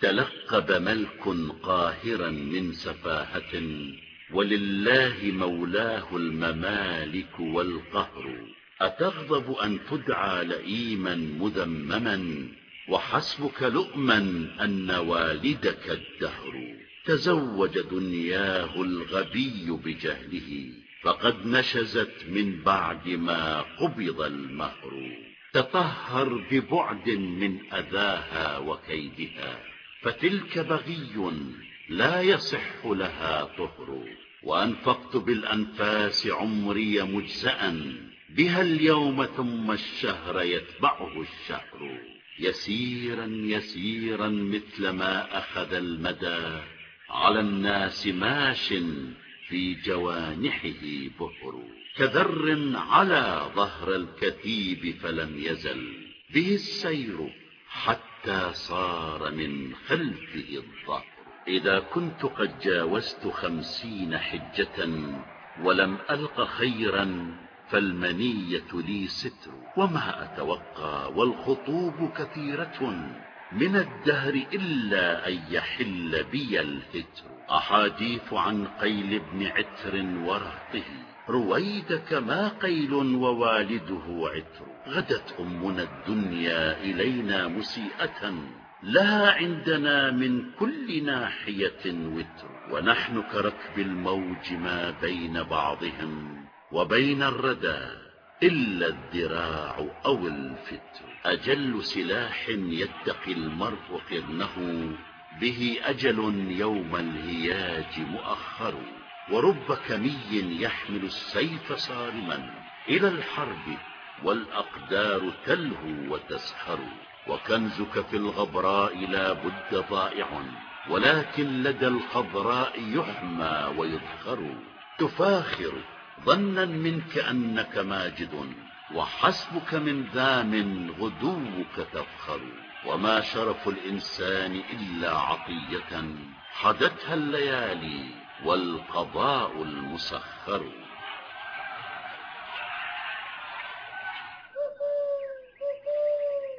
تلقب ملك قاهرا من سفاهة ولله مولاه الممالك والقهر. أتغضب أن تدعى لئيما مذمما وحسبك لؤما أن والدك الدهر. تزوج دنياه الغبي بجهله فقد نشزت من بعد ما قبض المهر. تطهر ببعد من أذاها وكيدها. فتلك بغي لا يصح لها طهر. وأنفقت بالأنفاس عمري مجزأ بها اليوم ثم الشهر يتبعه الشهر. يسيرا يسيرا مثل ما أخذ المدى على الناس ماش في جوانحه بهر. كذر على ظهر الكتيب فلم يزل به السير حتى صار من خلفه الظهر إذا كنت قد جاوزت خمسين حجة ولم ألق خيرا فالمنية لي ستر. وما أتوقى والخطوب كثيرة من الدهر إلا أن يحل بي الهتر. أحاديث عن قيل بن عتر ورهطه. رويدك ما قيل ووالده عتر. غدت أمنا الدنيا إلينا مسيئة لها عندنا من كل ناحية وتر. ونحن كركب الموج ما بين بعضهم وبين الردى إلا الذراع أو الفتر. أجل سلاح يتقي المرء قرنه به أجل يوم الهياج مؤخر. ورب كمي يحمل السيف صارما إلى الحرب والأقدار تلهو وتسهر وكنزك في الغبراء لا بد ضائع ولكن لدى الخضراء يحمى ويذخر. تفاخر ظنا منك أنك ماجد وحسبك من ذام غدوك تفخر. وما شرف الإنسان إلا عطية حدتها الليالي والقضاء المسخر.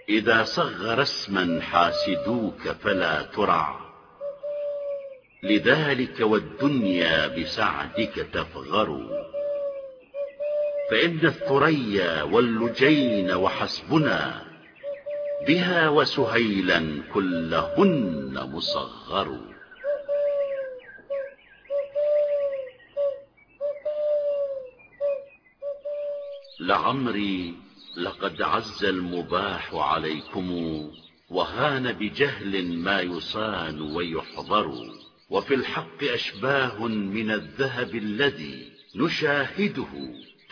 إذا صغر اسما حاسدوك فلا ترع. لذلك والدنيا بسعدك تفغر. فإن الثريا واللجين وحسبنا بها وسهيلا كلهن مصغر. لعمري لقد عز المباح عليكم وهان بجهل ما يصان ويحضر. وفي الحق أشباه من الذهب الذي نشاهده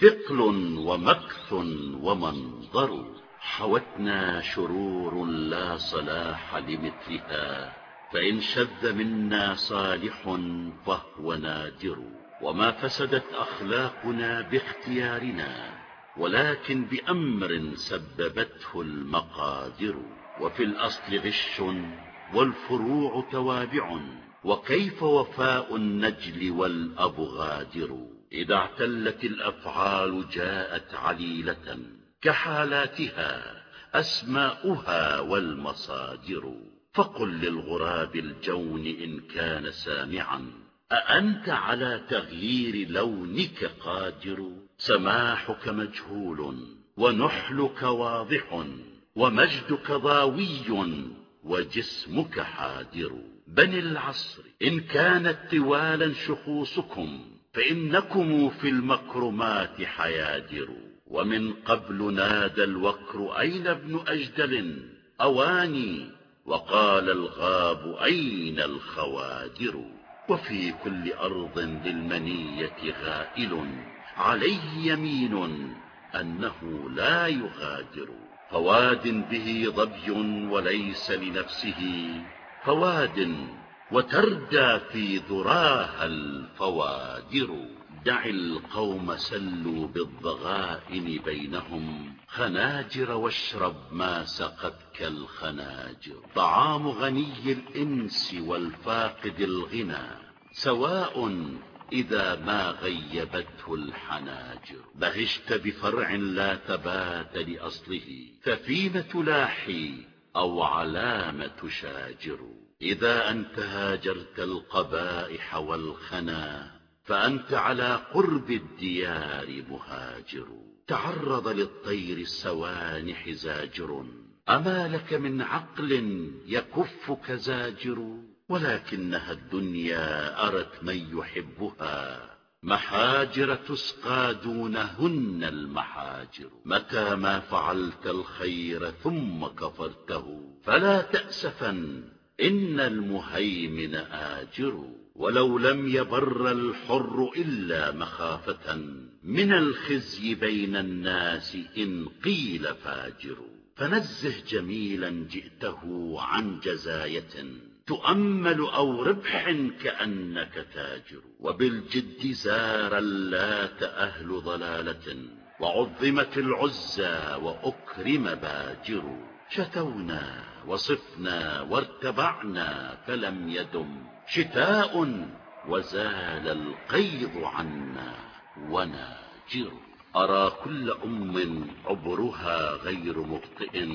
ثقل ومكث ومنظر. حوتنا شرور لا صلاح لمثلها فإن شذ منا صالح فهو نادر. وما فسدت أخلاقنا باختيارنا ولكن بأمر سببته المقادر وفي الأصل غش والفروع توابع وكيف وفاء النجل والأبغادر؟ إذا اعتلت الأفعال جاءت عليلة كحالاتها أسماؤها والمصادر. فقل للغراب الجون إن كان سامعا. أأنت على تغيير لونك قادر؟ سماحك مجهول ونحلك واضح ومجدك ضاوي وجسمك حادر بني العصر إن كانت طوالا شخوصكم فإنكم في المكرمات حيادر. ومن قبل نادى الوكر أين ابن أجدل؟ أواني وقال الغاب أين الخوادر؟ وفي كل أرض للمنية غائل عليه يمين أنه لا يغادر فواد به ضبي وليس لنفسه. فواد وتردى في ذراها الفوادر. دع القوم سلوا بالضغائن بينهم. خناجر واشرب ما سقتك الخناجر طعام غني الإنس والفاقد الغنى سواء إذا ما غيبته الحناجر. بهشت بفرع لا ثبات لأصله ففيم تلاحي أو علام تشاجر إذا أنت هاجرت القبائح والخنا فأنت على قرب الديار مهاجر. تعرض للطير السوانح زاجر. أما لك من عقل يكفك زاجر ولكنها الدنيا أرت من يحبها. محاجر تسقى دونهن المحاجر. متى ما فعلت الخير ثم كفرته. فلا تأسفا إن المهيمن آجر. ولو لم يبر الحر إلا مخافة. من الخزي بين الناس إن قيل فاجر فنزه جميلا جئته عن جزاية تؤمل أو ربح كأنك تاجر. وبالجد زار اللات أهل ضلالة وعظمت العزى وأكرم باجر. شتونا وصفنا وارتبعنا فلم يدم. شتاء وزال القيض عنا. وناجر. أرى كل أم عبرها غير مبطئ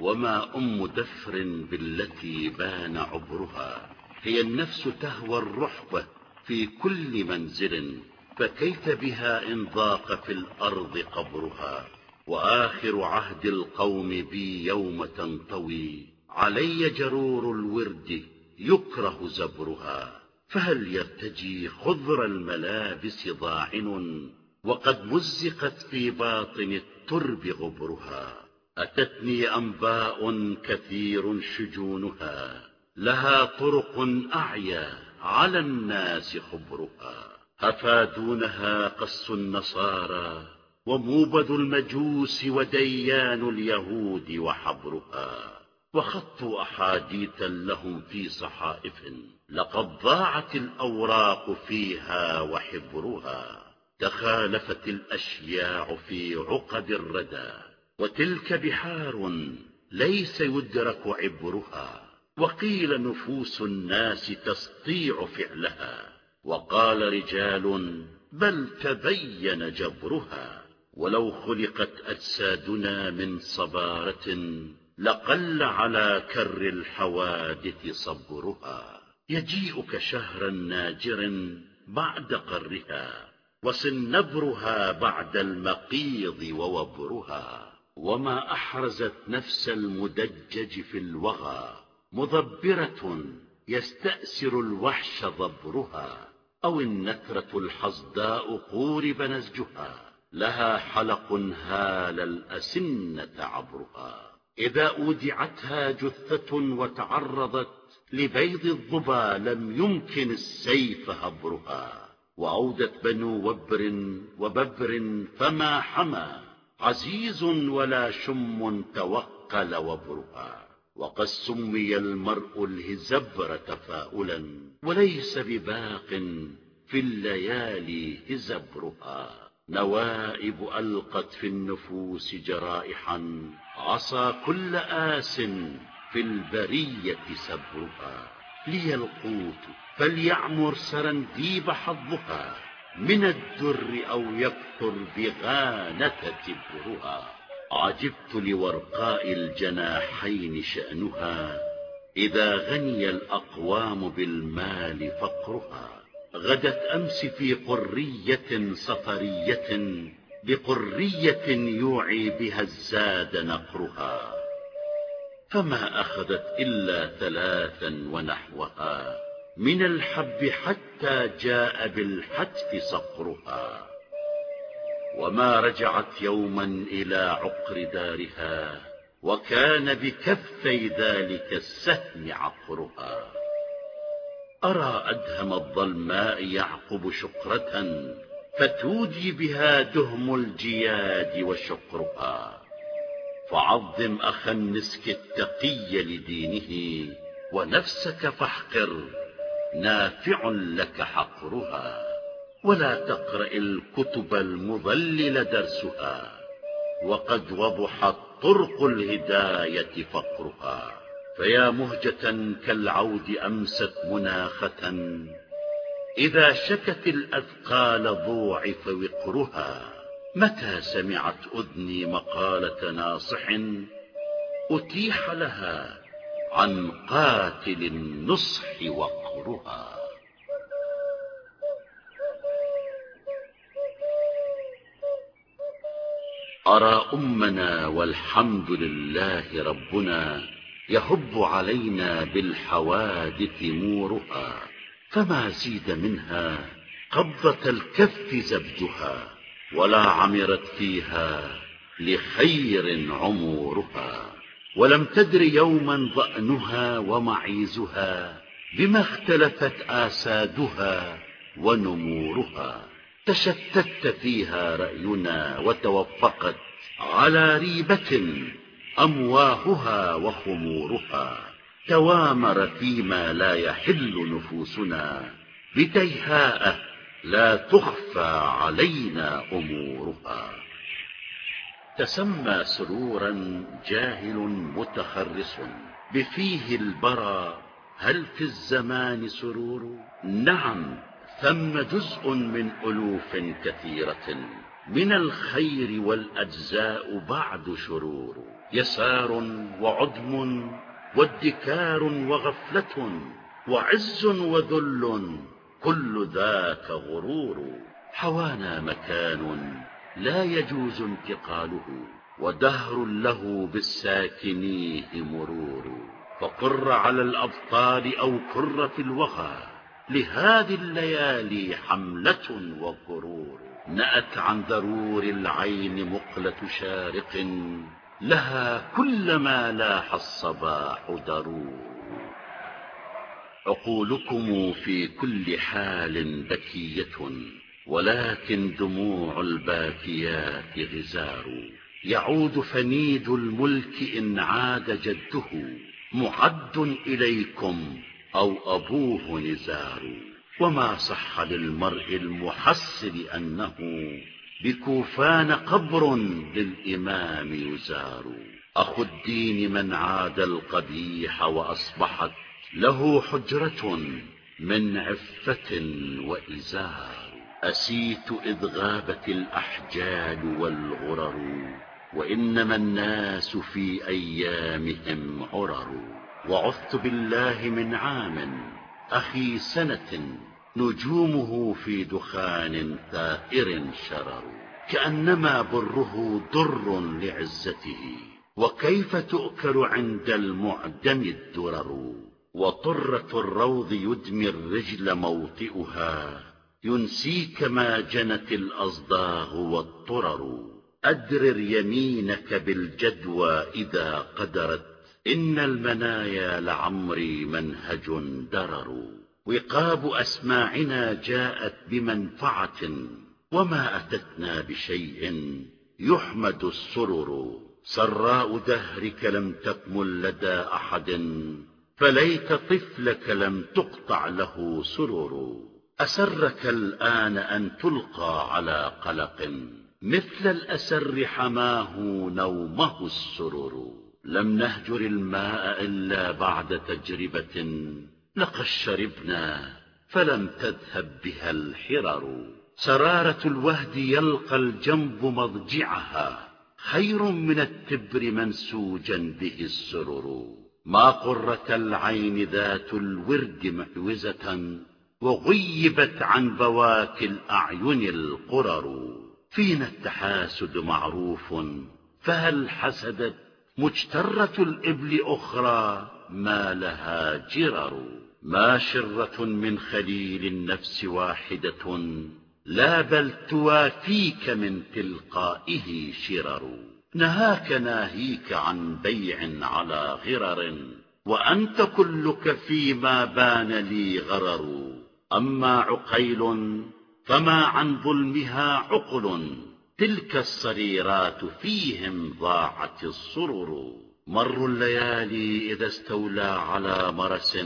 وما أم دفر بالتي بان عبرها. هي النفس تهوى الرحبة في كل منزل فكيف بها إن ضاق في الأرض قبرها؟ وآخر عهد القوم بي يوم تنطوي علي جرور الورد يكره زبرها. فهل يرتجي خضر الملابس ضاعن وقد مزقت في باطن الترب غبرها؟ أتتني أنباء كثير شجونها لها طرق أعيا على الناس خبرها. أفادونها قص النصارى وموبد المجوس وديان اليهود وحبرها وخطوا أحاديثا لهم في صحائف لقد ضاعت الأوراق فيها وحبرها تخالفت الأشياع في عقد الردى وتلك بحار ليس يدرك عبرها وقيل نفوس الناس تستطيع فعلها وقال رجال بل تبين جبرها ولو خلقت أجسادنا من صبارة لقل على كر الحوادث صبرها. يجيئك شهرا ناجر بعد قرها وصنبرها بعد المقيض ووبرها. وما أحرزت نفس المدجج في الوغى مضبرة يستأسر الوحش ضبرها. أو النكرة الحصداء قورب نسجها لها حلق هال الأسنة عبرها. إذا أودعتها جثة وتعرضت لبيض الظبا لم يمكن السيف هبرها وعودت بنو وبر وببر فما حمى عزيز ولا شم توقل وبرها وقد سمي المرء الهزبر تفاؤلا وليس بباق في الليالي هزبرها. نوائب ألقت في النفوس جرائحا عصى كل آس في البرية سبرها لي القوت فليعمر سرنديب حظها من الدر أو يكثر بغانة تبرها عجبت لورقاء الجناحين شأنها إذا غني الأقوام بالمال فقرها. غدت أمس في قرية صفرية بقرية يوعي بها الزاد نقرها. فما أخذت إلا ثلاثا ونحوها من الحب حتى جاء بالحتف صقرها. وما رجعت يوما إلى عقر دارها وكان بكفي ذلك السهم عقرها. أرى أدهم الظلماء يعقب شقرة فتودي بها دهم الجياد وشقرها. فعظم أخا النسك التقي لدينه ونفسك فاحقر نافع لك حقرها. ولا تقرأ الكتب المضلل درسها وقد وضحت طرق الهداية فقرها. فيا مهجة كالعود أمست مناخة إذا شكت الأثقال ضوعف وقرها. متى سمعت أذني مقالة ناصح أتيح لها عن قاتل النصح وقرها؟ أرى أمنا والحمد لله ربنا يهب علينا بالحوادث مورها فما زيد منها قبضة الكف زبدها ولا عمرت فيها لخير عمورها ولم تدر يوما ظأنها ومعيزها بما اختلفت آسادها ونمورها. تشتت فيها رأينا وتوفقت على ريبة أمواهها وخمورها. توامر فيما لا يحل نفوسنا بتيهاءه لا تخفى علينا أمورها. تسمى سرورا جاهل متخرص بفيه البرى. هل في الزمان سرور؟ نعم ثم جزء من ألوف كثيرة. من الخير والأجزاء بعد شرور. يسار وعدم وادكار وغفلة وعز وذل. كل ذاك غرور. حوانا مكان لا يجوز انتقاله ودهر له بالساكنيه مرور. فقر على الأبطال أو كر في الوغى لهذه الليالي حملة وغرور. نأت عن ضرور العين مقلة شارق لها كل ما لاح الصباح ضرور عقولكم في كل حال بكية ولكن دموع الباكيات غزار. يعود فنيد الملك إن عاد جده معد إليكم أو أبوه نزار. وما صح للمرء المحسر أنه بكوفان قبر للإمام يزار. أخو الدين من عاد القبيح وأصبحت له حجرة من عفة وإزار. أسيت إذ غابت الأحجال والغرر وإنما الناس في أيامهم عرر. وعثت بالله من عام أخي سنة نجومه في دخان ثائر شرر. كأنما بره در لعزته وكيف تؤكل عند المعدم الدرر؟ وطرة الروض يدمي الرجل موطئها ينسيك ما جنت الأصداغ والطرر. أدرر يمينك بالجدوى إذا قدرت إن المنايا لعمري منهج درر. وقاب أسماعنا جاءت بمنفعة وما أتتنا بشيء يحمد السرر. سراء دهرك لم تكمل لدى أحد. فليت طفلك لم تقطع له سرر. أسرك الآن أن تلقى على قلق. مثل الأسر حماه نومه السرر. لم نهجر الماء إلا بعد تجربة. لقد شربنا فلم تذهب بها الحرر. سرارة الوهد يلقى الجنب مضجعها. خير من التبر منسوجا به السرر. ما قرة العين ذات الورد محوزة وغيبت عن بواكي الأعين القرر فينا التحاسد معروف فهل حسدت مجترة الإبل أخرى ما لها جرر ما شرة من خليل النفس واحدة لا بل توافيك من تلقائه شرر نهاك ناهيك عن بيع على غرر وأنت كلك فيما بان لي غرر. أما عقيل فما عن ظلمها عقل. تلك الصريرات فيهم ضاعت السرر. مر الليالي إذا استولى على مرس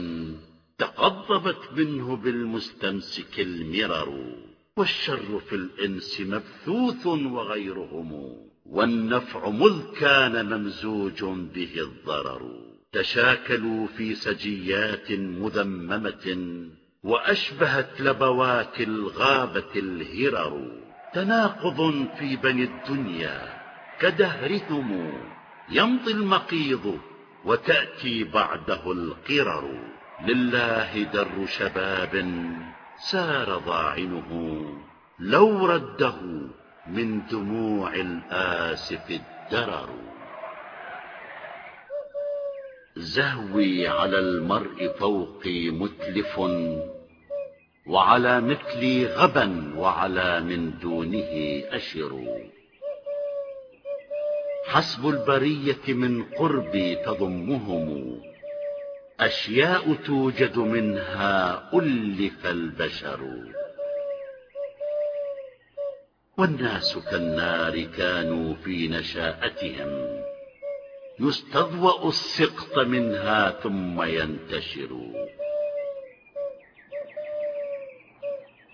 تقضبت منه بالمستمسك المرر. والشر في الإنس مبثوث وغيرهم. والنفع مذ كان ممزوج به الضرر. تشاكلوا في سجيات مذممة وأشبهت لبوات الغابة الهرر. تناقض في بني الدنيا كدهرهم يمضي المقيض وتأتي بعده القرر. لله در شباب سار ضاعنه لو رده من دموع الآسف الدرر. زهوي على المرء فوقي متلف وعلى مثلي غبا وعلى من دونه أشر. حسب البرية من قربي تضمهم أشياء توجد منها ألف البشر. والناس كالنار كانوا في نشاءتهم. يستضوأ السقط منها ثم ينتشر.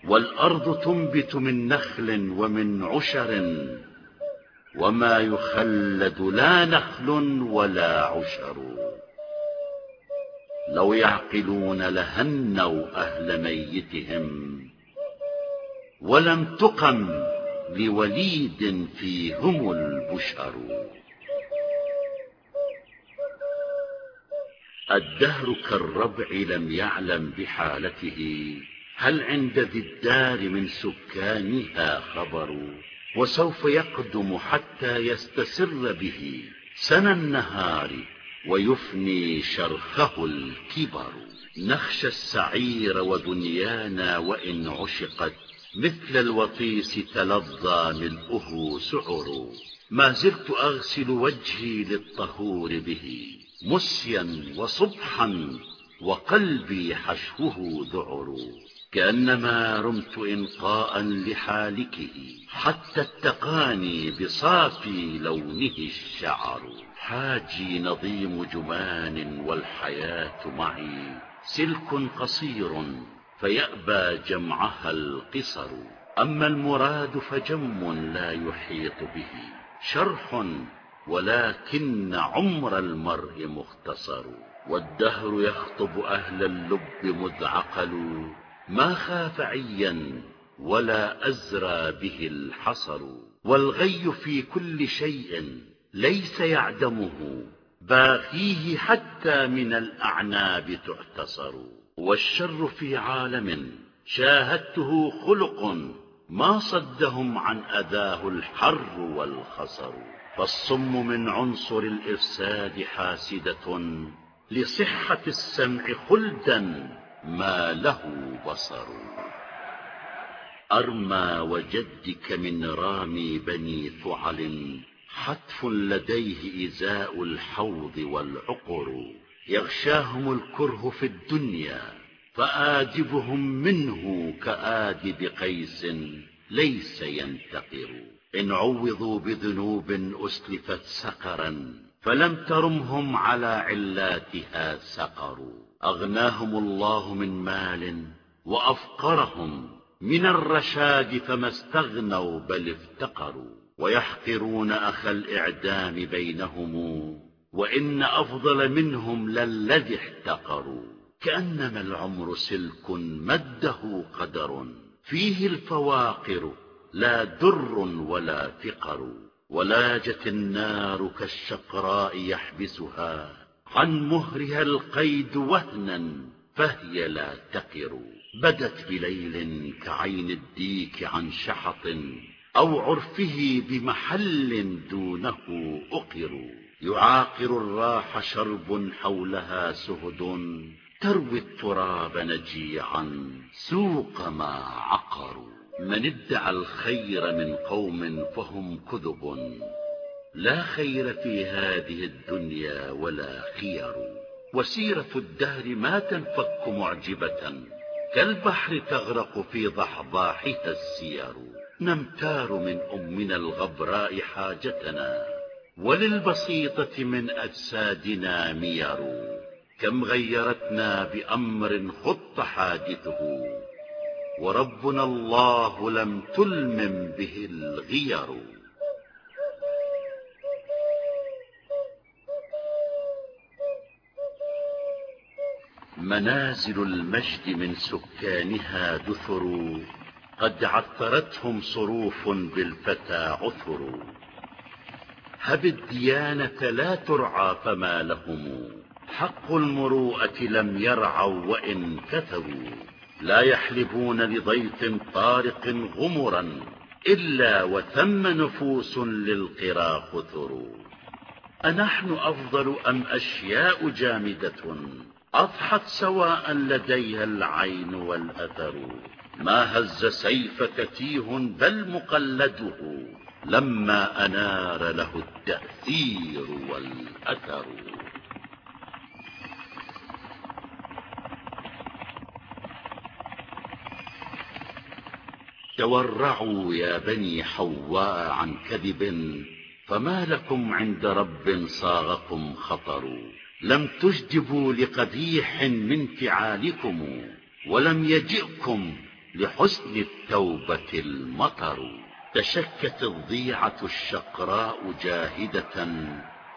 والأرض تنبت من نخل ومن عشر وما يخلد لا نخل ولا عشر. لو يعقلون لهنوا أهل ميتهم. ولم تقم لوليد فيهم البشر. الدهر كالربع لم يعلم بحالته. هل عند ذي الدار من سكانها خبر؟ وسوف يقدم حتى يستسر به سنى النهار ويفني شرخه الكبر. نخشى السعير ودنيانا وإن عشقت مثل الوطيس تلظى ملؤه سعر. ما زلت أغسل وجهي للطهور به مسيا وصبحا وقلبي حشوه ذعر. كأنما رمت إنقاء لحالكه حتى اتقاني بصافي لونه الشعر. حاجي نظيم جمان والحياة معي سلك قصير فيأبى جمعها القصر. أما المراد فجم لا يحيط به شرح ولكن عمر المرء مختصر. والدهر يخطب أهل اللب مذ عقلوا ما خاف عيا ولا أزرى به الحصر. والغي في كل شيء ليس يعدمه باقيه حتى من الأعناب تعتصر. والشر في عالم شاهدته خلق ما صدهم عن أذاه الحر والخصر فالصم من عنصر الإفساد حاسدة لصحة السمع خلدا ما له بصر. أرمى وجدك من رامي بني ثعل حتف لديه إزاء الحوض والعقر. يغشاهم الكره في الدنيا فآدبهم منه كآدب قيس ليس ينتقر. إن عوضوا بذنوب أسلفت سقرا فلم ترمهم على علاتها سقر. أغناهم الله من مال وأفقرهم من الرشاد فما استغنوا بل افتقروا. ويحقرون أخ الإعدام بينهم وإن أفضل منهم للذي احتقروا. كأنما العمر سلك مده قدر. فيه الفواقر لا در ولا فقر. ولاجت النار كالشقراء يحبسها. عن مهرها القيد وهنا فهي لا تقر. بدت بليل كعين الديك عن شحط أو عرفه بمحل دونه أقر. يعاقر الراح شرب حولها سهد تروي التراب نجيعا سوق ما عقروا. من ادعى الخير من قوم فهم كذب لا خير في هذه الدنيا ولا خير. وسيرة الدهر ما تنفك معجبة كالبحر تغرق في ضحضاحها السير. نمتار من أمنا الغبراء حاجتنا وللبسيطة من أجسادنا مير كم غيرتنا بأمر خط حادثه وربنا الله لم تلمم به الغير منازل المجد من سكانها دثر قد عثرتهم صروف بالفتى عثر. هب الديانة لا ترعى فما لهم. حق المروءة لم يرعوا وإن كثروا. لا يحلبون لضيف طارق غمرا إلا وثم نفوس للقرى خثر أنحن أفضل أم أشياء جامدة؟ أضحت سواء لديها العين والأثر. ما هز سيفك تيه بل مقلده. لما أنار له التأثير والأثر. تورعوا يا بني حواء عن كذب فما لكم عند رب صاغكم خطر. لم تجدبوا لقبيح من فعالكم ولم يجئكم لحسن التوبة المطر. تشكت الضيعة الشقراء جاهدة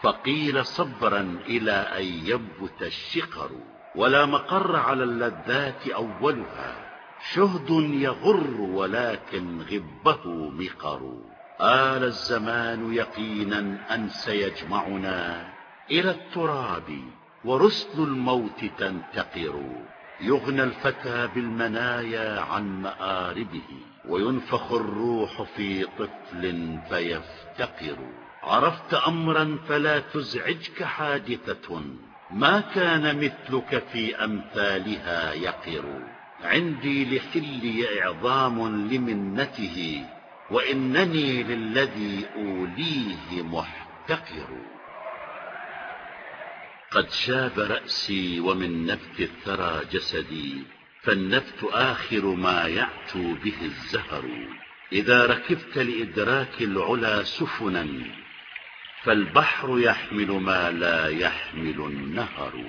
فقيل صبرا إلى أن يبت الشقر ولا مقر على اللذات أولها شهد يغر ولكن غبه مقر. آل الزمان يقينا أن سيجمعنا إلى التراب ورسل الموت تنتقر. يغنى الفتى بالمنايا عن مآربه. وينفخ الروح في طفل فيفتقر. عرفت أمرا فلا تزعجك حادثة. ما كان مثلك في أمثالها يقر. عندي لحلي إعظام لمنته. وإنني للذي أوليه محتقر. قد شاب رأسي ومن نفت الثرى جسدي. فالنفت آخر ما يعتو به الزهر. إذا ركبت لإدراك العلا سفنا فالبحر يحمل ما لا يحمل النهر.